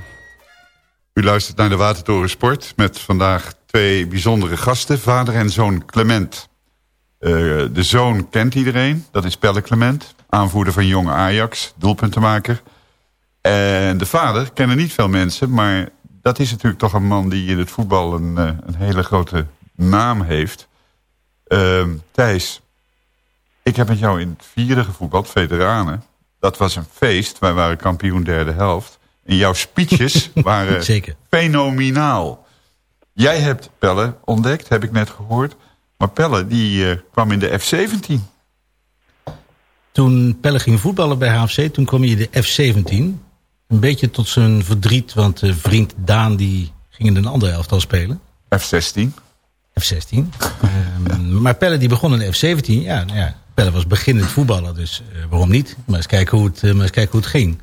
U luistert naar de Watertoren Sport met vandaag twee bijzondere gasten. Vader en zoon Clement. Uh, de zoon kent iedereen, dat is Pelle Clement. Aanvoerder van jonge Ajax, doelpuntenmaker. En de vader kennen niet veel mensen, maar dat is natuurlijk toch een man die in het voetbal een, uh, een hele grote naam heeft. Uh, Thijs, ik heb met jou in het vierde gevoetbald, veteranen. Dat was een feest, wij waren kampioen derde helft. En jouw speeches waren Zeker. fenomenaal. Jij hebt Pelle ontdekt, heb ik net gehoord. Maar Pelle, die uh, kwam in de F-17. Toen Pelle ging voetballen bij HFC, toen kwam hij in de F-17. Een beetje tot zijn verdriet, want uh, vriend Daan die ging in een andere elftal spelen. F-16. F-16. um, maar Pelle die begon in de F-17. Ja, ja, Pelle was beginnend voetballer, dus uh, waarom niet? Maar eens kijken hoe het, maar eens kijken hoe het ging.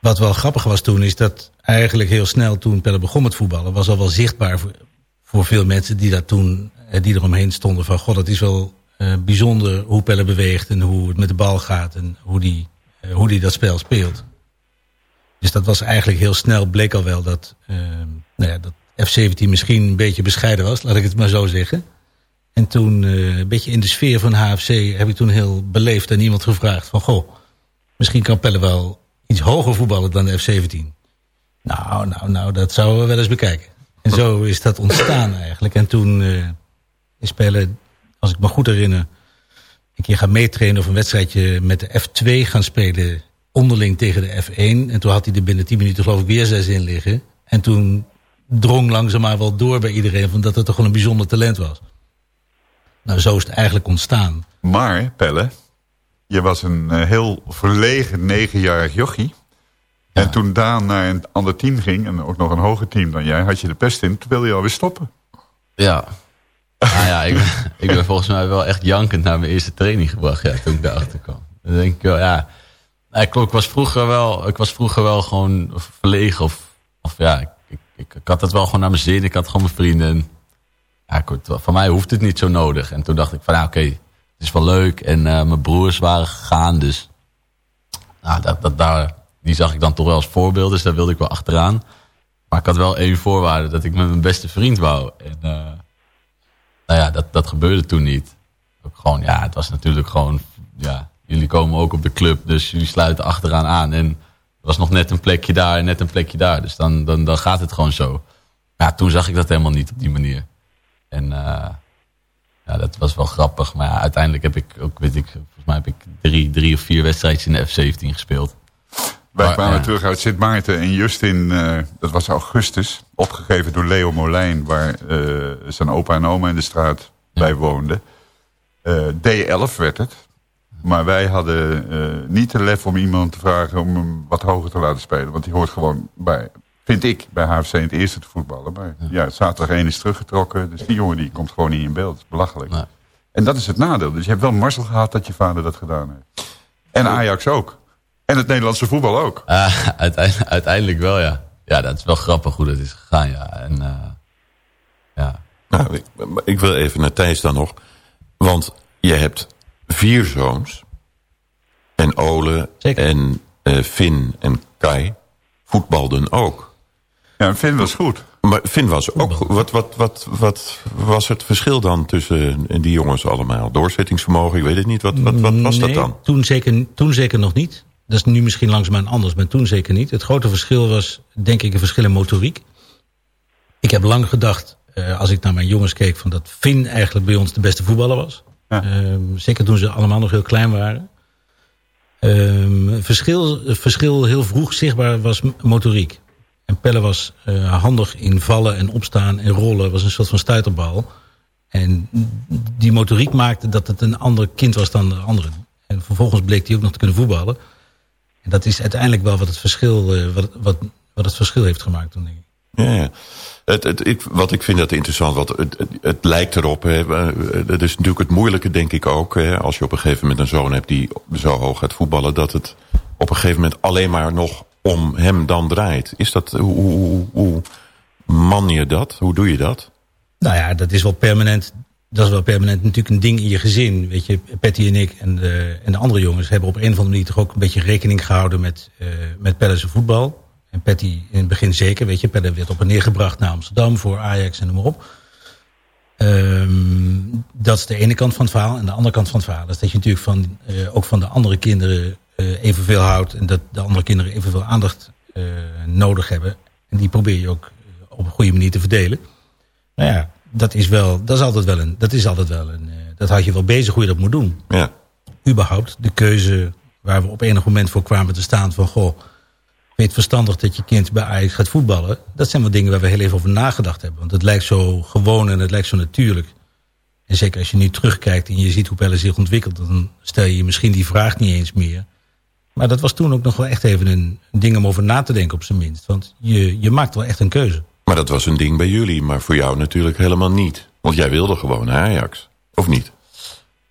Wat wel grappig was toen, is dat eigenlijk heel snel toen Pelle begon met voetballen... was al wel zichtbaar voor, voor veel mensen die, daar toen, die eromheen stonden... van god, het is wel bijzonder hoe Pelle beweegt en hoe het met de bal gaat... en hoe die, hoe die dat spel speelt. Dus dat was eigenlijk heel snel, bleek al wel dat, uh, nou ja, dat F-17 misschien een beetje bescheiden was... laat ik het maar zo zeggen. En toen, een beetje in de sfeer van HFC... heb ik toen heel beleefd aan iemand gevraagd van... goh, misschien kan Pelle wel iets hoger voetballen dan de F-17. Nou, nou, nou, dat zouden we wel eens bekijken. En zo is dat ontstaan eigenlijk. En toen uh, is Pelle, als ik me goed herinner... een keer gaan meetrainen of een wedstrijdje met de F2 gaan spelen... onderling tegen de F1. En toen had hij er binnen 10 minuten geloof ik weer zes in liggen. En toen drong langzaamaan wel door bij iedereen... van dat het toch wel een bijzonder talent was. Nou, zo is het eigenlijk ontstaan. Maar, Pelle, je was een uh, heel verlegen negenjarig jochie. Ja. En toen Daan naar een ander team ging, en ook nog een hoger team dan jij, had je de pest in, toen wilde je alweer stoppen. Ja. nou ja, ik, ik ben volgens mij wel echt jankend naar mijn eerste training gebracht, ja, toen ik daarachter kwam. Dan denk ik wel, ja, ik, ik, was vroeger wel, ik was vroeger wel gewoon verlegen, of, of ja, ik, ik, ik, had het wel gewoon naar mijn zin, ik had gewoon mijn vrienden. Voor mij hoeft het niet zo nodig. En toen dacht ik van, nou oké, het is wel leuk. En uh, mijn broers waren gegaan, dus nou, dat, dat, die zag ik dan toch wel als voorbeeld. Dus daar wilde ik wel achteraan. Maar ik had wel één voorwaarde, dat ik met mijn beste vriend wou. En uh, nou ja, dat, dat gebeurde toen niet. Ook gewoon, ja, het was natuurlijk gewoon, ja, jullie komen ook op de club, dus jullie sluiten achteraan aan. En er was nog net een plekje daar en net een plekje daar. Dus dan, dan, dan gaat het gewoon zo. Ja, toen zag ik dat helemaal niet op die manier. En uh, ja, dat was wel grappig. Maar ja, uiteindelijk heb ik ook, weet ik, volgens mij heb ik drie, drie of vier wedstrijdjes in de F-17 gespeeld. Wij kwamen ja. terug uit Sint Maarten en Justin, uh, dat was augustus, opgegeven door Leo Molijn, waar uh, zijn opa en oma in de straat bij woonden. Uh, D11 werd het. Maar wij hadden niet de lef om iemand te vragen om hem wat hoger te laten spelen. Want die hoort gewoon bij, vind ik, bij HFC in het eerste te voetballen. Maar ja, zaterdag 1 is teruggetrokken. Dus die jongen die komt gewoon niet in beeld. Dat is belachelijk. En dat is het nadeel. Dus je hebt wel Marcel gehad dat je vader dat gedaan heeft. En Ajax ook. En het Nederlandse voetbal ook. Uh, uiteindelijk, uiteindelijk wel, ja. Ja, dat is wel grappig hoe dat is gegaan, ja. En, uh, ja. Nou, ik, ik, wil even naar Thijs dan nog. Want je hebt vier zoons. En Ole Zeker. en uh, Finn en Kai voetbalden ook. Ja, Finn was goed. Maar Finn was ook goed. Wat, wat, wat, wat was het verschil dan tussen die jongens allemaal? Doorzettingsvermogen, ik weet het niet. Wat, wat, wat was nee, dat dan? Toen zeker, toen zeker nog niet. Dat is nu misschien langzaamaan anders, maar toen zeker niet. Het grote verschil was, denk ik, een verschil in motoriek. Ik heb lang gedacht, uh, als ik naar mijn jongens keek... Van dat Finn eigenlijk bij ons de beste voetballer was. Ja. Uh, zeker toen ze allemaal nog heel klein waren. Uh, verschil, verschil heel vroeg zichtbaar was motoriek. En Pelle was uh, handig in vallen en opstaan en rollen. Was een soort van stuiterbal. En die motoriek maakte dat het een ander kind was dan de andere. En vervolgens bleek hij ook nog te kunnen voetballen. En dat is uiteindelijk wel wat het verschil, uh, wat, wat, wat het verschil heeft gemaakt toen, ik. Ja, ja. Het, het, ik, wat ik vind dat interessant, want het, het, lijkt erop, hè, dat is natuurlijk het moeilijke denk ik ook, hè, als je op een gegeven moment een zoon hebt die zo hoog gaat voetballen, dat het op een gegeven moment alleen maar nog om hem dan draait. Is dat, hoe, man je dat? Hoe doe je dat? Nou ja, dat is wel permanent dat is wel permanent natuurlijk een ding in je gezin. Weet je, Patty en ik en de, en de andere jongens hebben op een of andere manier toch ook een beetje rekening gehouden met, uh, met Pelle's voetbal. En Patty in het begin zeker, weet je. Pelle werd op en neer gebracht naar Amsterdam voor Ajax en noem maar op. Um, dat is de ene kant van het verhaal. En de andere kant van het verhaal is dat je natuurlijk van, uh, ook van de andere kinderen evenveel houdt. En dat de andere kinderen evenveel aandacht uh, nodig hebben. En die probeer je ook op een goede manier te verdelen. Nou ja, dat is wel, dat is altijd wel een, dat is altijd wel een, dat houdt je wel bezig hoe je dat moet doen. Ja. Überhaupt, de keuze waar we op enig moment voor kwamen te staan van, goh, vind het verstandig dat je kind bij Ajax gaat voetballen? Dat zijn wel dingen waar we heel even over nagedacht hebben. Want het lijkt zo gewoon en het lijkt zo natuurlijk. En zeker als je nu terugkijkt en je ziet hoe Pelle zich ontwikkelt... dan stel je je misschien die vraag niet eens meer. Maar dat was toen ook nog wel echt even een ding om over na te denken op zijn minst. Want je, je maakt wel echt een keuze. Maar dat was een ding bij jullie, maar voor jou natuurlijk helemaal niet. Want jij wilde gewoon naar Ajax, of niet?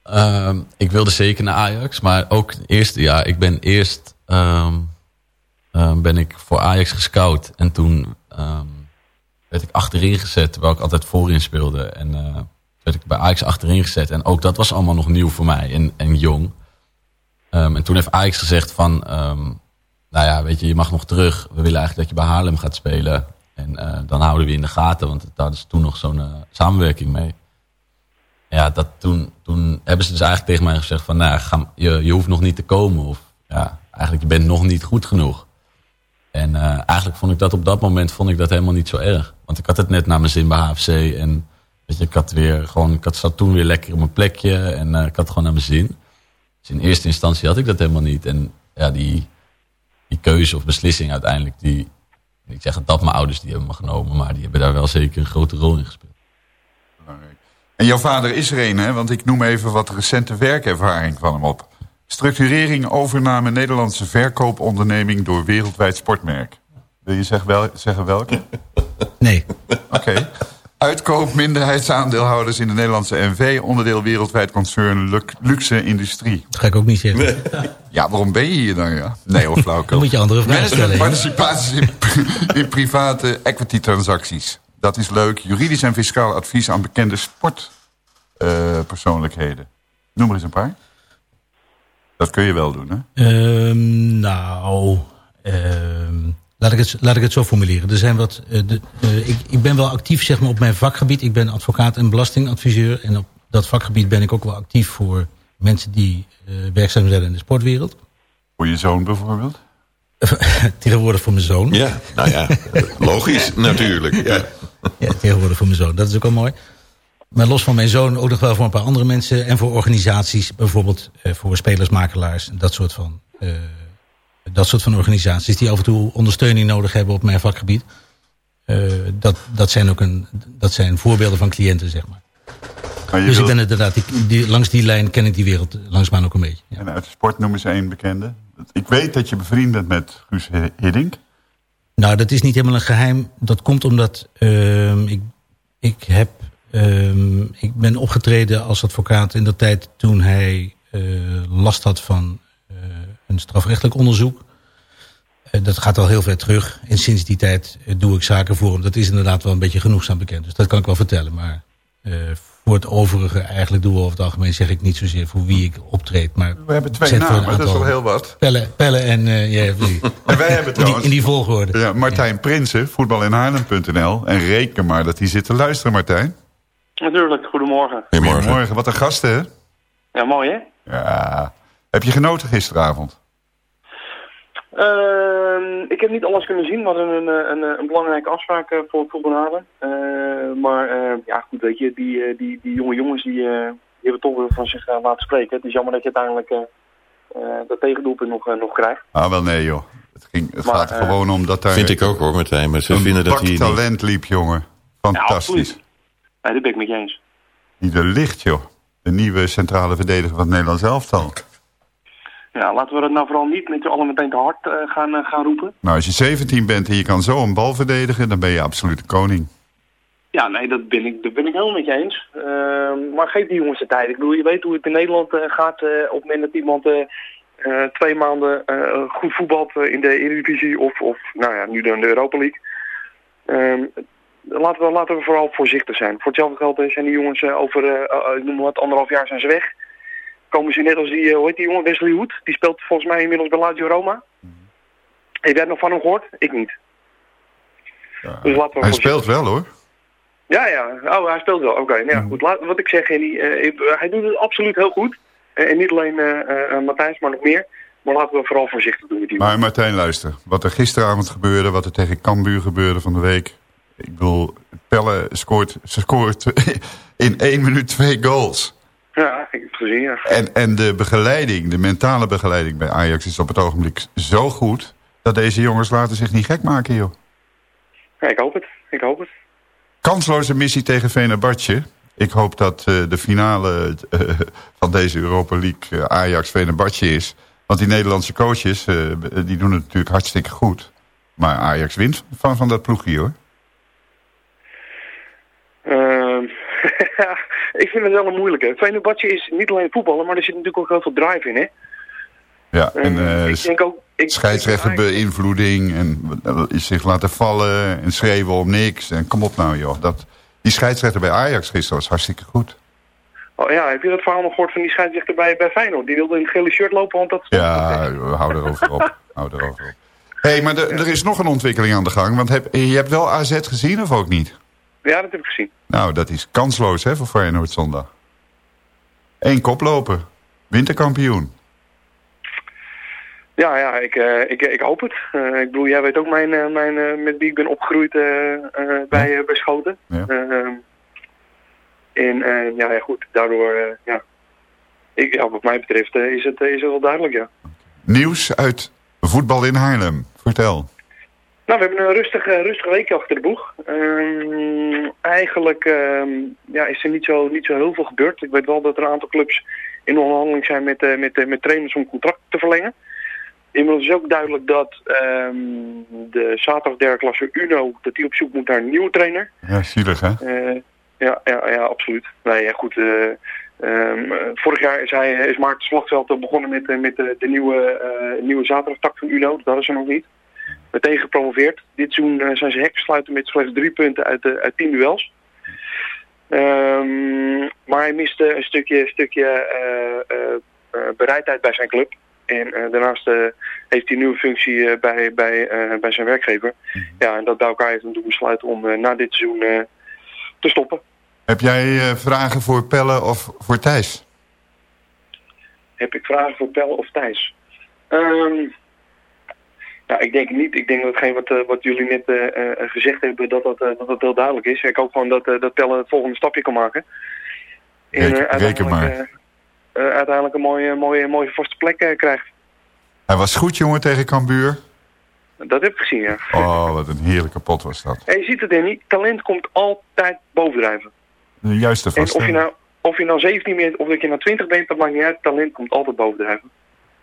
Uh, ik wilde zeker naar Ajax, maar ook het eerste jaar. Ik ben eerst... Um uh, ben ik voor Ajax gescout. En toen um, werd ik achterin gezet, terwijl ik altijd voorin speelde. En uh, werd ik bij Ajax achterin gezet. En ook dat was allemaal nog nieuw voor mij en, en jong. Um, en toen heeft Ajax gezegd van... Um, nou ja, weet je, je mag nog terug. We willen eigenlijk dat je bij Haarlem gaat spelen. En uh, dan houden we in de gaten, want daar ze toen nog zo'n uh, samenwerking mee. Ja, dat toen, toen hebben ze dus eigenlijk tegen mij gezegd van... Nou, ga, je, je hoeft nog niet te komen. Of ja, eigenlijk je bent nog niet goed genoeg. En uh, eigenlijk vond ik dat op dat moment vond ik dat helemaal niet zo erg. Want ik had het net naar mijn zin bij HFC. En weet je, ik had weer gewoon, ik had, zat toen weer lekker op mijn plekje. En ik had het gewoon naar mijn zin. Dus in eerste instantie had ik dat helemaal niet. En ja, die, die keuze of beslissing uiteindelijk, die, ik zeg dat mijn ouders die hebben me genomen. Maar die hebben daar wel zeker een grote rol in gespeeld. Belangrijk. En jouw vader is er een, hè? Want ik noem even wat recente werkervaring van hem op. Structurering overname Nederlandse verkooponderneming door wereldwijd sportmerk. Wil je zeg wel, zeggen welke? Nee. Oké. Okay. Uitkoop minderheidsaandeelhouders in de Nederlandse NV, onderdeel wereldwijd concern luxe industrie. Dat ga ik ook niet zeggen. Nee. Ja, waarom ben je hier dan? Ja? Nee hoor, flauw. Dan moet je andere vragen stellen. participaties in, in private equity transacties. Dat is leuk. Juridisch en fiscaal advies aan bekende sportpersoonlijkheden. Uh, Noem er eens een paar. Dat kun je wel doen, hè? Um, nou, um, laat, ik het, laat ik het zo formuleren. Er zijn wat, uh, de, uh, ik, ik ben wel actief zeg maar, op mijn vakgebied. Ik ben advocaat en belastingadviseur. En op dat vakgebied ben ik ook wel actief voor mensen die uh, werkzaam zijn in de sportwereld. Voor je zoon bijvoorbeeld? tegenwoordig voor mijn zoon. Ja, nou ja, logisch natuurlijk. Ja. ja, tegenwoordig voor mijn zoon. Dat is ook wel mooi. Maar los van mijn zoon ook nog wel voor een paar andere mensen. En voor organisaties, bijvoorbeeld voor spelersmakelaars. Dat soort, van, dat soort van organisaties die af en toe ondersteuning nodig hebben op mijn vakgebied. Uh, dat, dat, zijn ook een, dat zijn voorbeelden van cliënten, zeg maar. maar dus wilt... ik ben inderdaad, die, die, langs die lijn ken ik die wereld langsbaan ook een beetje. Ja. En uit de sport noemen ze één bekende. Ik weet dat je bevriend bent met Guus Hiddink. Nou, dat is niet helemaal een geheim. Dat komt omdat ehm, ik, ik heb Um, ik ben opgetreden als advocaat in de tijd toen hij uh, last had van een strafrechtelijk onderzoek. Uh, dat gaat al heel ver terug. En sinds die tijd doe ik zaken voor hem. Dat is inderdaad wel een beetje genoegzaam bekend. Dus dat kan ik wel vertellen. Maar voor het overige eigenlijk doen we over het algemeen... zeg ik niet zozeer voor wie ik optreed. Maar we hebben twee namen, dat is wel heel wat. Pellen, pellen en... ja, en wij hebben trouwens... In die, in die volgorde. Ja, Martijn ja. Prinsen, voetbalinhaarlem.nl. En reken maar dat hij zit te luisteren, Martijn. Natuurlijk, goedemorgen. Goedemorgen. Goedemorgen. Wat een gasten, hè? Ja, mooi, hè? Ja. Heb je genoten gisteravond? Uh, ik heb niet alles kunnen zien. We hadden een, een, een belangrijke afspraak uh, voor voetbalhaven. Uh, maar uh, ja, goed, weet je, die, die, die jonge jongens die, die hebben toch weer van zich laten spreken. Het is jammer dat je uiteindelijk dat tegendoelpunt nog, nog krijgt. Ah, wel nee joh. Het, ging, het maar, gaat gewoon om dat daar... Vind ik ook hoor, Martijn. Maar ze vinden dat hij... talent liep, jongen. Fantastisch. Ja, Nee, dat ben ik met je eens. Die er ligt, joh. De nieuwe centrale verdediger van het Nederlands elftal. Ja, laten we dat nou vooral niet met z'n allen meteen te hard uh, gaan, uh, gaan roepen. Nou, als je 17 bent en je kan zo een bal verdedigen, dan ben je absoluut de koning. Ja, nee, dat ben ik, dat ben ik helemaal met je eens. Uh, maar geef die jongens de tijd. Ik bedoel, je weet hoe het in Nederland uh, gaat op het moment dat iemand twee maanden goed voetbalt in de Eredivisie of, of, nou ja, nu dan de Europa League. Ehm, laten, we, laten we vooral voorzichtig zijn. Voor hetzelfde geld eh, zijn die jongens eh, over, eh, eh, ik noem maar wat, anderhalf jaar zijn ze weg. Komen ze net als die, eh, hoe heet die jongen, Wesley Hoed. Die speelt volgens mij inmiddels bij Lazio Roma. Heb jij nog van hem gehoord? Ik niet. dus laten we Hij speelt wel hoor. ja, ja. Oh, hij speelt wel. Oké, nou ja, goed. Laat, wat ik zeg, Henny, eh, ik- hij doet het absoluut heel goed. Eh, en niet alleen eh, eh, Matthijs, maar nog meer. Maar laten we vooral voorzichtig doen met die Maar Martijn, luister. Wat er gisteravond gebeurde, wat er tegen Cambuur gebeurde van de week. Ik bedoel, Pelle scoort, scoort in één minuut twee goals. Ja, ik heb het gezien, ja. En, en de begeleiding, de mentale begeleiding bij Ajax is op het ogenblik zo goed... dat deze jongens laten zich niet gek maken, joh. ja. Ik hoop het, ik hoop het. Kansloze missie tegen Venerbahce. Ik hoop dat eh, de finale eh, van deze Europa League eh, Ajax-Venerbahce is. Want die Nederlandse coaches, die doen het natuurlijk hartstikke goed. Maar Ajax wint van, van dat ploegje, hoor. Ehm, ja, ik vind het wel een moeilijke. Fenerbahce is niet alleen voetballen, maar er zit natuurlijk ook heel veel drive in, hè. Ja, en eh, ik denk ook... Ik, scheidsrechterbeïnvloeding en eh, zich laten vallen en schreeuwen om niks. En kom op nou, joh. Dat, die scheidsrechter bij Ajax gisteren was hartstikke goed. Oh, ja, heb je dat verhaal nog gehoord van die scheidsrechter bij, bij Feyenoord? Die wilde in het gele shirt lopen, want dat... Ja, hou erover op. hou erover op. Hé, hey, maar de- er is nog een ontwikkeling aan de gang. Want heb, je hebt wel AZ gezien of ook niet? Ja, dat heb ik gezien. Nou, dat is kansloos hè, voor Feyenoord zondag. Eén koploper. Winterkampioen. Ja, ja, ik, eh, ik, ik hoop het. Eh, ik bedoel, jij weet ook mijn, eh, mijn, met wie ik ben opgegroeid bij, bij Schoten. Ja. Eh, en ja, ja, goed, daardoor, ja. Ik, ja, wat mij betreft is, het, is het wel duidelijk, ja. Nieuws uit voetbal in Haarlem. Vertel. Nou, we hebben een rustige, rustige week achter de boeg. Ehm, eigenlijk ehm, ja, is er niet zo, niet zo heel veel gebeurd. Ik weet wel dat er een aantal clubs in onderhandeling zijn met, eh, met, eh, met trainers om contract te verlengen. Inmiddels is ook duidelijk dat ehm, de zaterdag derde klasse Uno, dat die op zoek moet naar een nieuwe trainer. Ja, zielig hè? Eh, ja, ja, ja, absoluut. Nee, ja, goed. vorig jaar is, hij, is Maarten Slagveld begonnen met, met de, de nieuwe, nieuwe zaterdagtak van Uno. Dat hadden ze nog niet. Meteen gepromoveerd. Dit seizoen eh, zijn ze hekbesluiten met slechts drie punten uit, de, uit tien duels. Ehm, maar hij miste een stukje, stukje eh, eh, eh, bereidheid bij zijn club. En eh, daarnaast eh, heeft hij een nieuwe functie eh, bij, bij, eh, bij zijn werkgever. Ja, en dat bij elkaar heeft hem toen besluiten om eh, na dit seizoen eh, te stoppen. Heb jij eh, vragen voor Pelle of voor Thijs? Heb ik vragen voor Pelle of Thijs? Ehm, ja, ik denk niet. Ik denk dat hetgeen wat, eh, wat jullie net eh, eh, gezegd hebben, dat dat, dat dat heel duidelijk is. Ik hoop gewoon dat, dat Pelle het volgende stapje kan maken. En Reken- reken maar. uiteindelijk, uiteindelijk een mooie, mooie, mooie vaste plek krijgt. Hij was goed jongen tegen Cambuur. Dat heb ik gezien, ja. Oh, wat een heerlijke pot was dat. En je ziet het, Danny. Talent komt altijd bovendrijven. De juiste En of je, nou, of je nou 17 bent of dat je nou 20 bent, dat maakt niet uit. Talent komt altijd bovendrijven.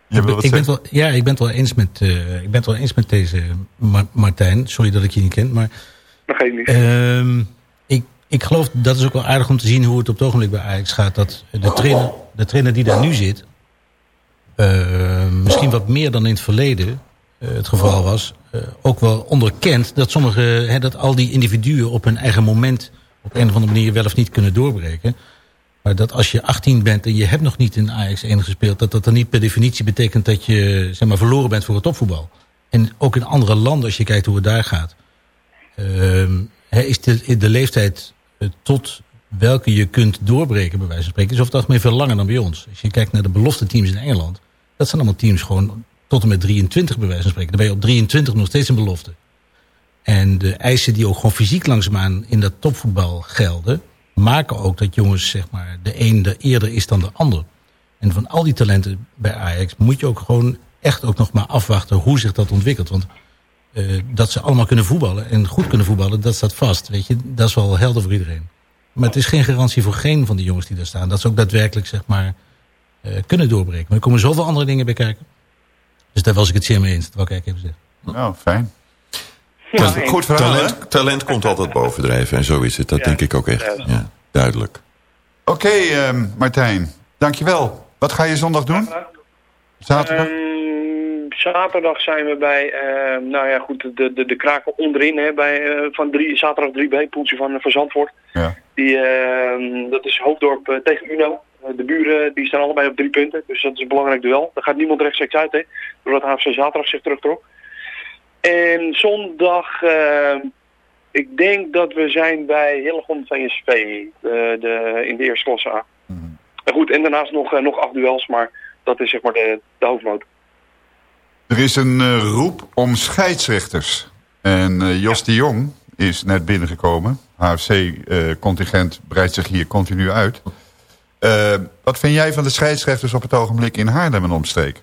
Je wil wat ik ben wel, ja, ik ben het wel eens met, eh, ik ben het wel eens met deze Ma- Martijn. Sorry dat ik je niet ken, maar niet. Ehm, ik, ik geloof, dat is ook wel aardig om te zien hoe het op het ogenblik bij Ajax gaat. Dat de trainer, de trainer die daar nu zit, eh, misschien wat meer dan in het verleden eh, het geval was, eh, ook wel onderkent dat sommige, hè, dat al die individuen op hun eigen moment op een of andere manier wel of niet kunnen doorbreken. Dat als je 18 bent en je hebt nog niet in Ajax 1 gespeeld... dat dat dan niet per definitie betekent dat je zeg maar, verloren bent voor het topvoetbal. En ook in andere landen, als je kijkt hoe het daar gaat... Ehm, is de, leeftijd eh, tot welke je kunt doorbreken, bij wijze van spreken... is over het algemeen veel langer dan bij ons. Als je kijkt naar de belofte teams in Engeland... dat zijn allemaal teams gewoon tot en met 23, bij wijze van spreken. Dan ben je op 23 nog steeds een belofte. En de eisen die ook gewoon fysiek langzaamaan in dat topvoetbal gelden... maken ook dat jongens, zeg maar, de een er eerder is dan de ander. En van al die talenten bij Ajax moet je ook gewoon echt ook nog maar afwachten hoe zich dat ontwikkelt. Want eh, dat ze allemaal kunnen voetballen en goed kunnen voetballen, dat staat vast. Weet je, dat is wel helder voor iedereen. Maar het is geen garantie voor geen van die jongens die daar staan. Dat ze ook daadwerkelijk, zeg maar, eh, kunnen doorbreken. Maar er komen zoveel andere dingen bij kijken. Dus daar was ik het zeer mee eens. Dat wil ik eigenlijk even zeggen. Nou, fijn. Ja, Goed- goed verhaal, hè? talent, talent komt altijd bovendrijven en zo is het. Dat Ja. denk ik ook echt. Ja, duidelijk. Oké, ehm, Martijn. Dankjewel. Wat ga je zondag doen? Zaterdag? Ehm, zaterdag zijn we bij, eh, nou ja goed, de, de, de kraken onderin hè, bij, eh, van drie, zaterdag 3B, poeltje van, van Zandvoort. Ja. Die, eh, dat is Hoofddorp eh, tegen Uno. Eh, de buren die staan allebei op drie punten, dus dat is een belangrijk duel. Daar gaat niemand rechtstreeks uit, hè, doordat HFC zaterdag zich terugtrok. En zondag, eh, ik denk dat we zijn bij Hillegom VSV de, de, in de eerste klasse A. En goed, en daarnaast nog, eh, nog acht duels, maar dat is zeg maar de, de hoofdmoot. Er is een eh, roep om scheidsrechters. En eh, Jos de Jong is net binnengekomen. HFC-contingent breidt zich hier continu uit. Eh, wat vind jij van de scheidsrechters op het ogenblik in Haarlem en omstreken?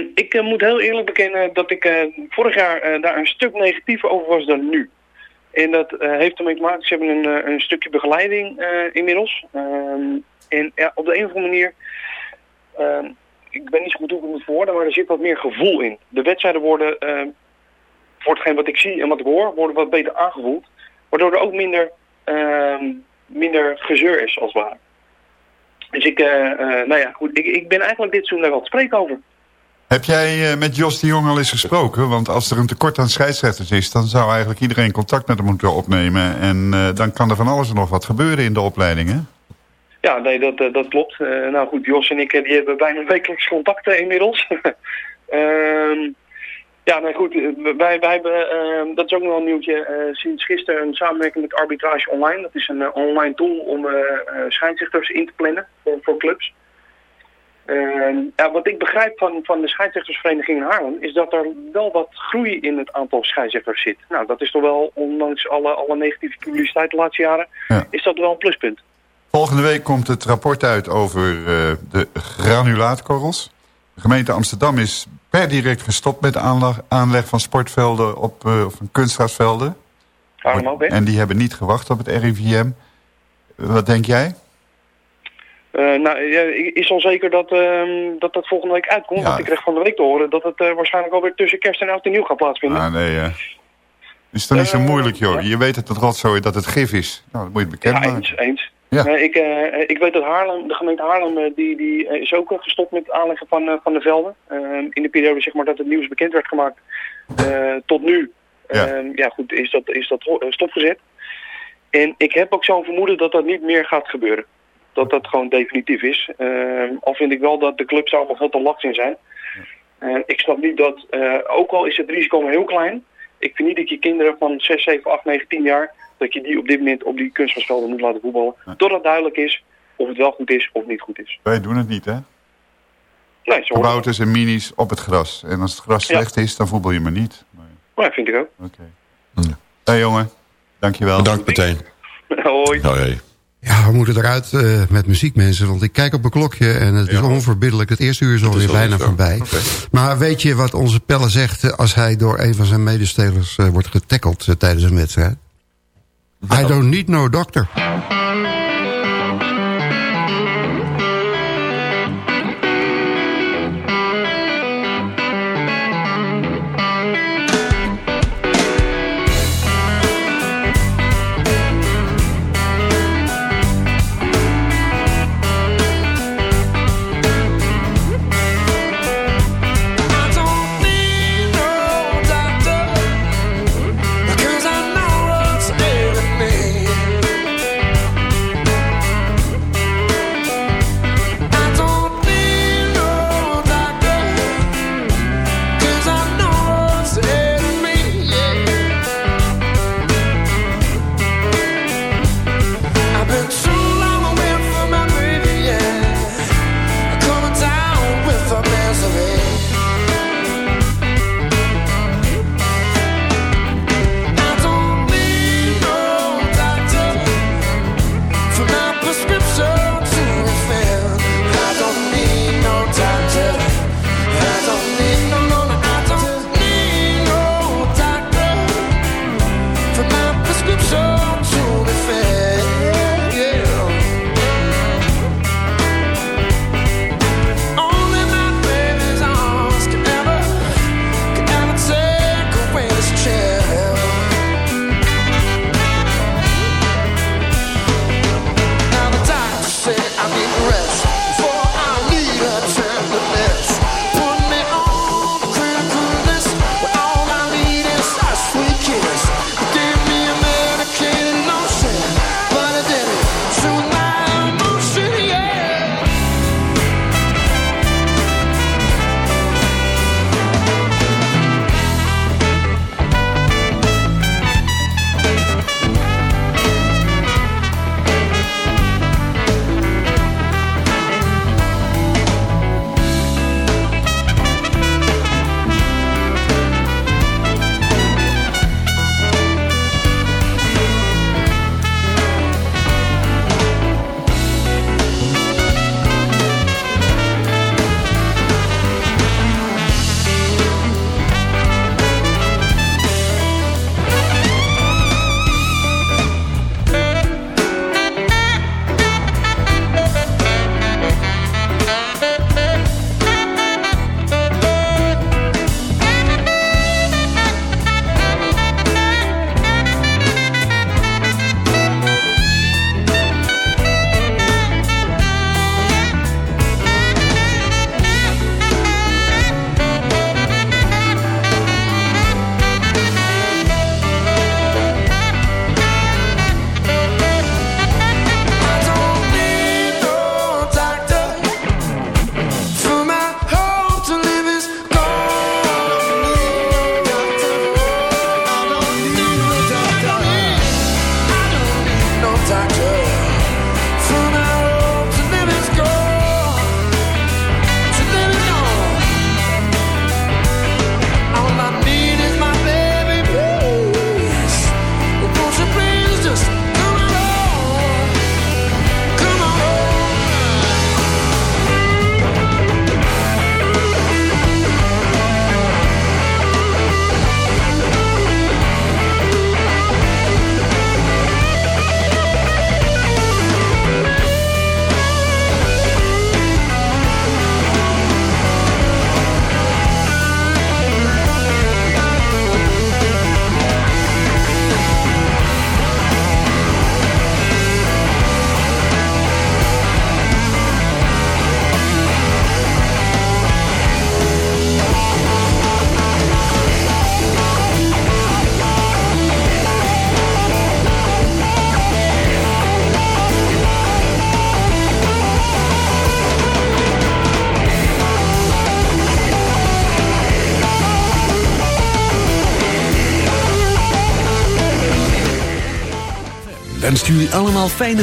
Ehm, ik eh, moet heel eerlijk bekennen dat ik eh, vorig jaar eh, daar een stuk negatiever over was dan nu. En dat heeft ermee te maken, ze hebben een, een stukje begeleiding inmiddels. Ehm, en ja, op de een of andere manier, ehm, ik ben niet zo goed hoe ik het moet verwoorden, maar er zit wat meer gevoel in. De wedstrijden worden, voor hetgeen wat ik zie en wat ik hoor, worden wat beter aangevoeld. Waardoor er ook minder, minder gezeur is, als het ware. Dus ik, nou ja, goed, ik, ik ben eigenlijk dit seizoen daar wel te spreken over. Heb jij eh, met Jos de Jong al eens gesproken? Want als er een tekort aan scheidsrechters is... dan zou eigenlijk iedereen contact met hem moeten opnemen. En eh, dan kan er van alles en nog wat gebeuren in de opleiding, hè? Ja, nee, dat, eh, dat klopt. Nou goed, Jos en ik die hebben bijna wekelijks contacten inmiddels. Ehm, ja, nee, goed. Wij, wij hebben, ehm, dat is ook nog een nieuwtje, sinds gisteren een samenwerking met Arbitrage Online. Dat is een online tool om scheidsrechters in te plannen voor, voor clubs. Ehm, ja, wat ik begrijp van, van de scheidsrechtersvereniging in Haarlem is dat er wel wat groei in het aantal scheidsrechters zit. Nou, dat is toch wel, ondanks alle, alle negatieve publiciteit de laatste jaren, is dat wel een pluspunt. Volgende week komt het rapport uit over eh, de granulaatkorrels. De gemeente Amsterdam is per direct gestopt met de aanleg, aanleg van sportvelden op, eh, of kunstgrasvelden. Haarlem ook, hè? En die hebben niet gewacht op het RIVM. Wat denk jij? Eh, nou, ja, is al zeker dat, ehm, dat dat volgende week uitkomt. Want ik kreeg van de week te horen dat het eh, waarschijnlijk alweer tussen kerst en oud en nieuw gaat plaatsvinden. Ah, nee, hè. Is toch niet zo Eh, moeilijk, joh? Je weet het tot rotzooi dat het gif is. Nou, dat moet je bekend ja, maken. eens, eens. Ja. Eh, ik, eh, ik weet dat Haarlem, de gemeente Haarlem, eh, die, die eh, is ook eh, gestopt met het aanleggen van, eh, van de velden. Ehm, in de periode zeg maar, dat het nieuws bekend werd gemaakt eh, tot nu. Ja. Ehm, ja, goed, is dat, is dat eh, stopgezet. En ik heb ook zo'n vermoeden dat dat niet meer gaat gebeuren. Dat dat gewoon definitief is. Ehm, al vind ik wel dat de clubs allemaal veel te laks in zijn. Eh, ik snap niet dat, eh, ook al is het risico maar heel klein... ik vind niet dat je kinderen van 6, 7, 8, 9, 10 jaar... dat je die op dit moment op die kunstgrasvelden moet laten voetballen. Totdat duidelijk is of het wel goed is of niet goed is. Wij doen het niet, hè? Nee. Kabouters en minis op het gras. En als het gras Ja. slecht is, dan voetbal je maar niet. Maar dat vind ik ook. Hé jongen, dankjewel. Bedankt meteen. Hoi. Hoi. Ja, we moeten eruit eh, met muziek, mensen. Want ik kijk op mijn klokje en het is onverbiddelijk. Het eerste uur is alweer bijna zo. voorbij. Maar weet je wat onze Pelle zegt eh, als hij door een van zijn medestelers eh, wordt getackeld tijdens een wedstrijd? I don't need no doctor. Wenst jullie allemaal fijne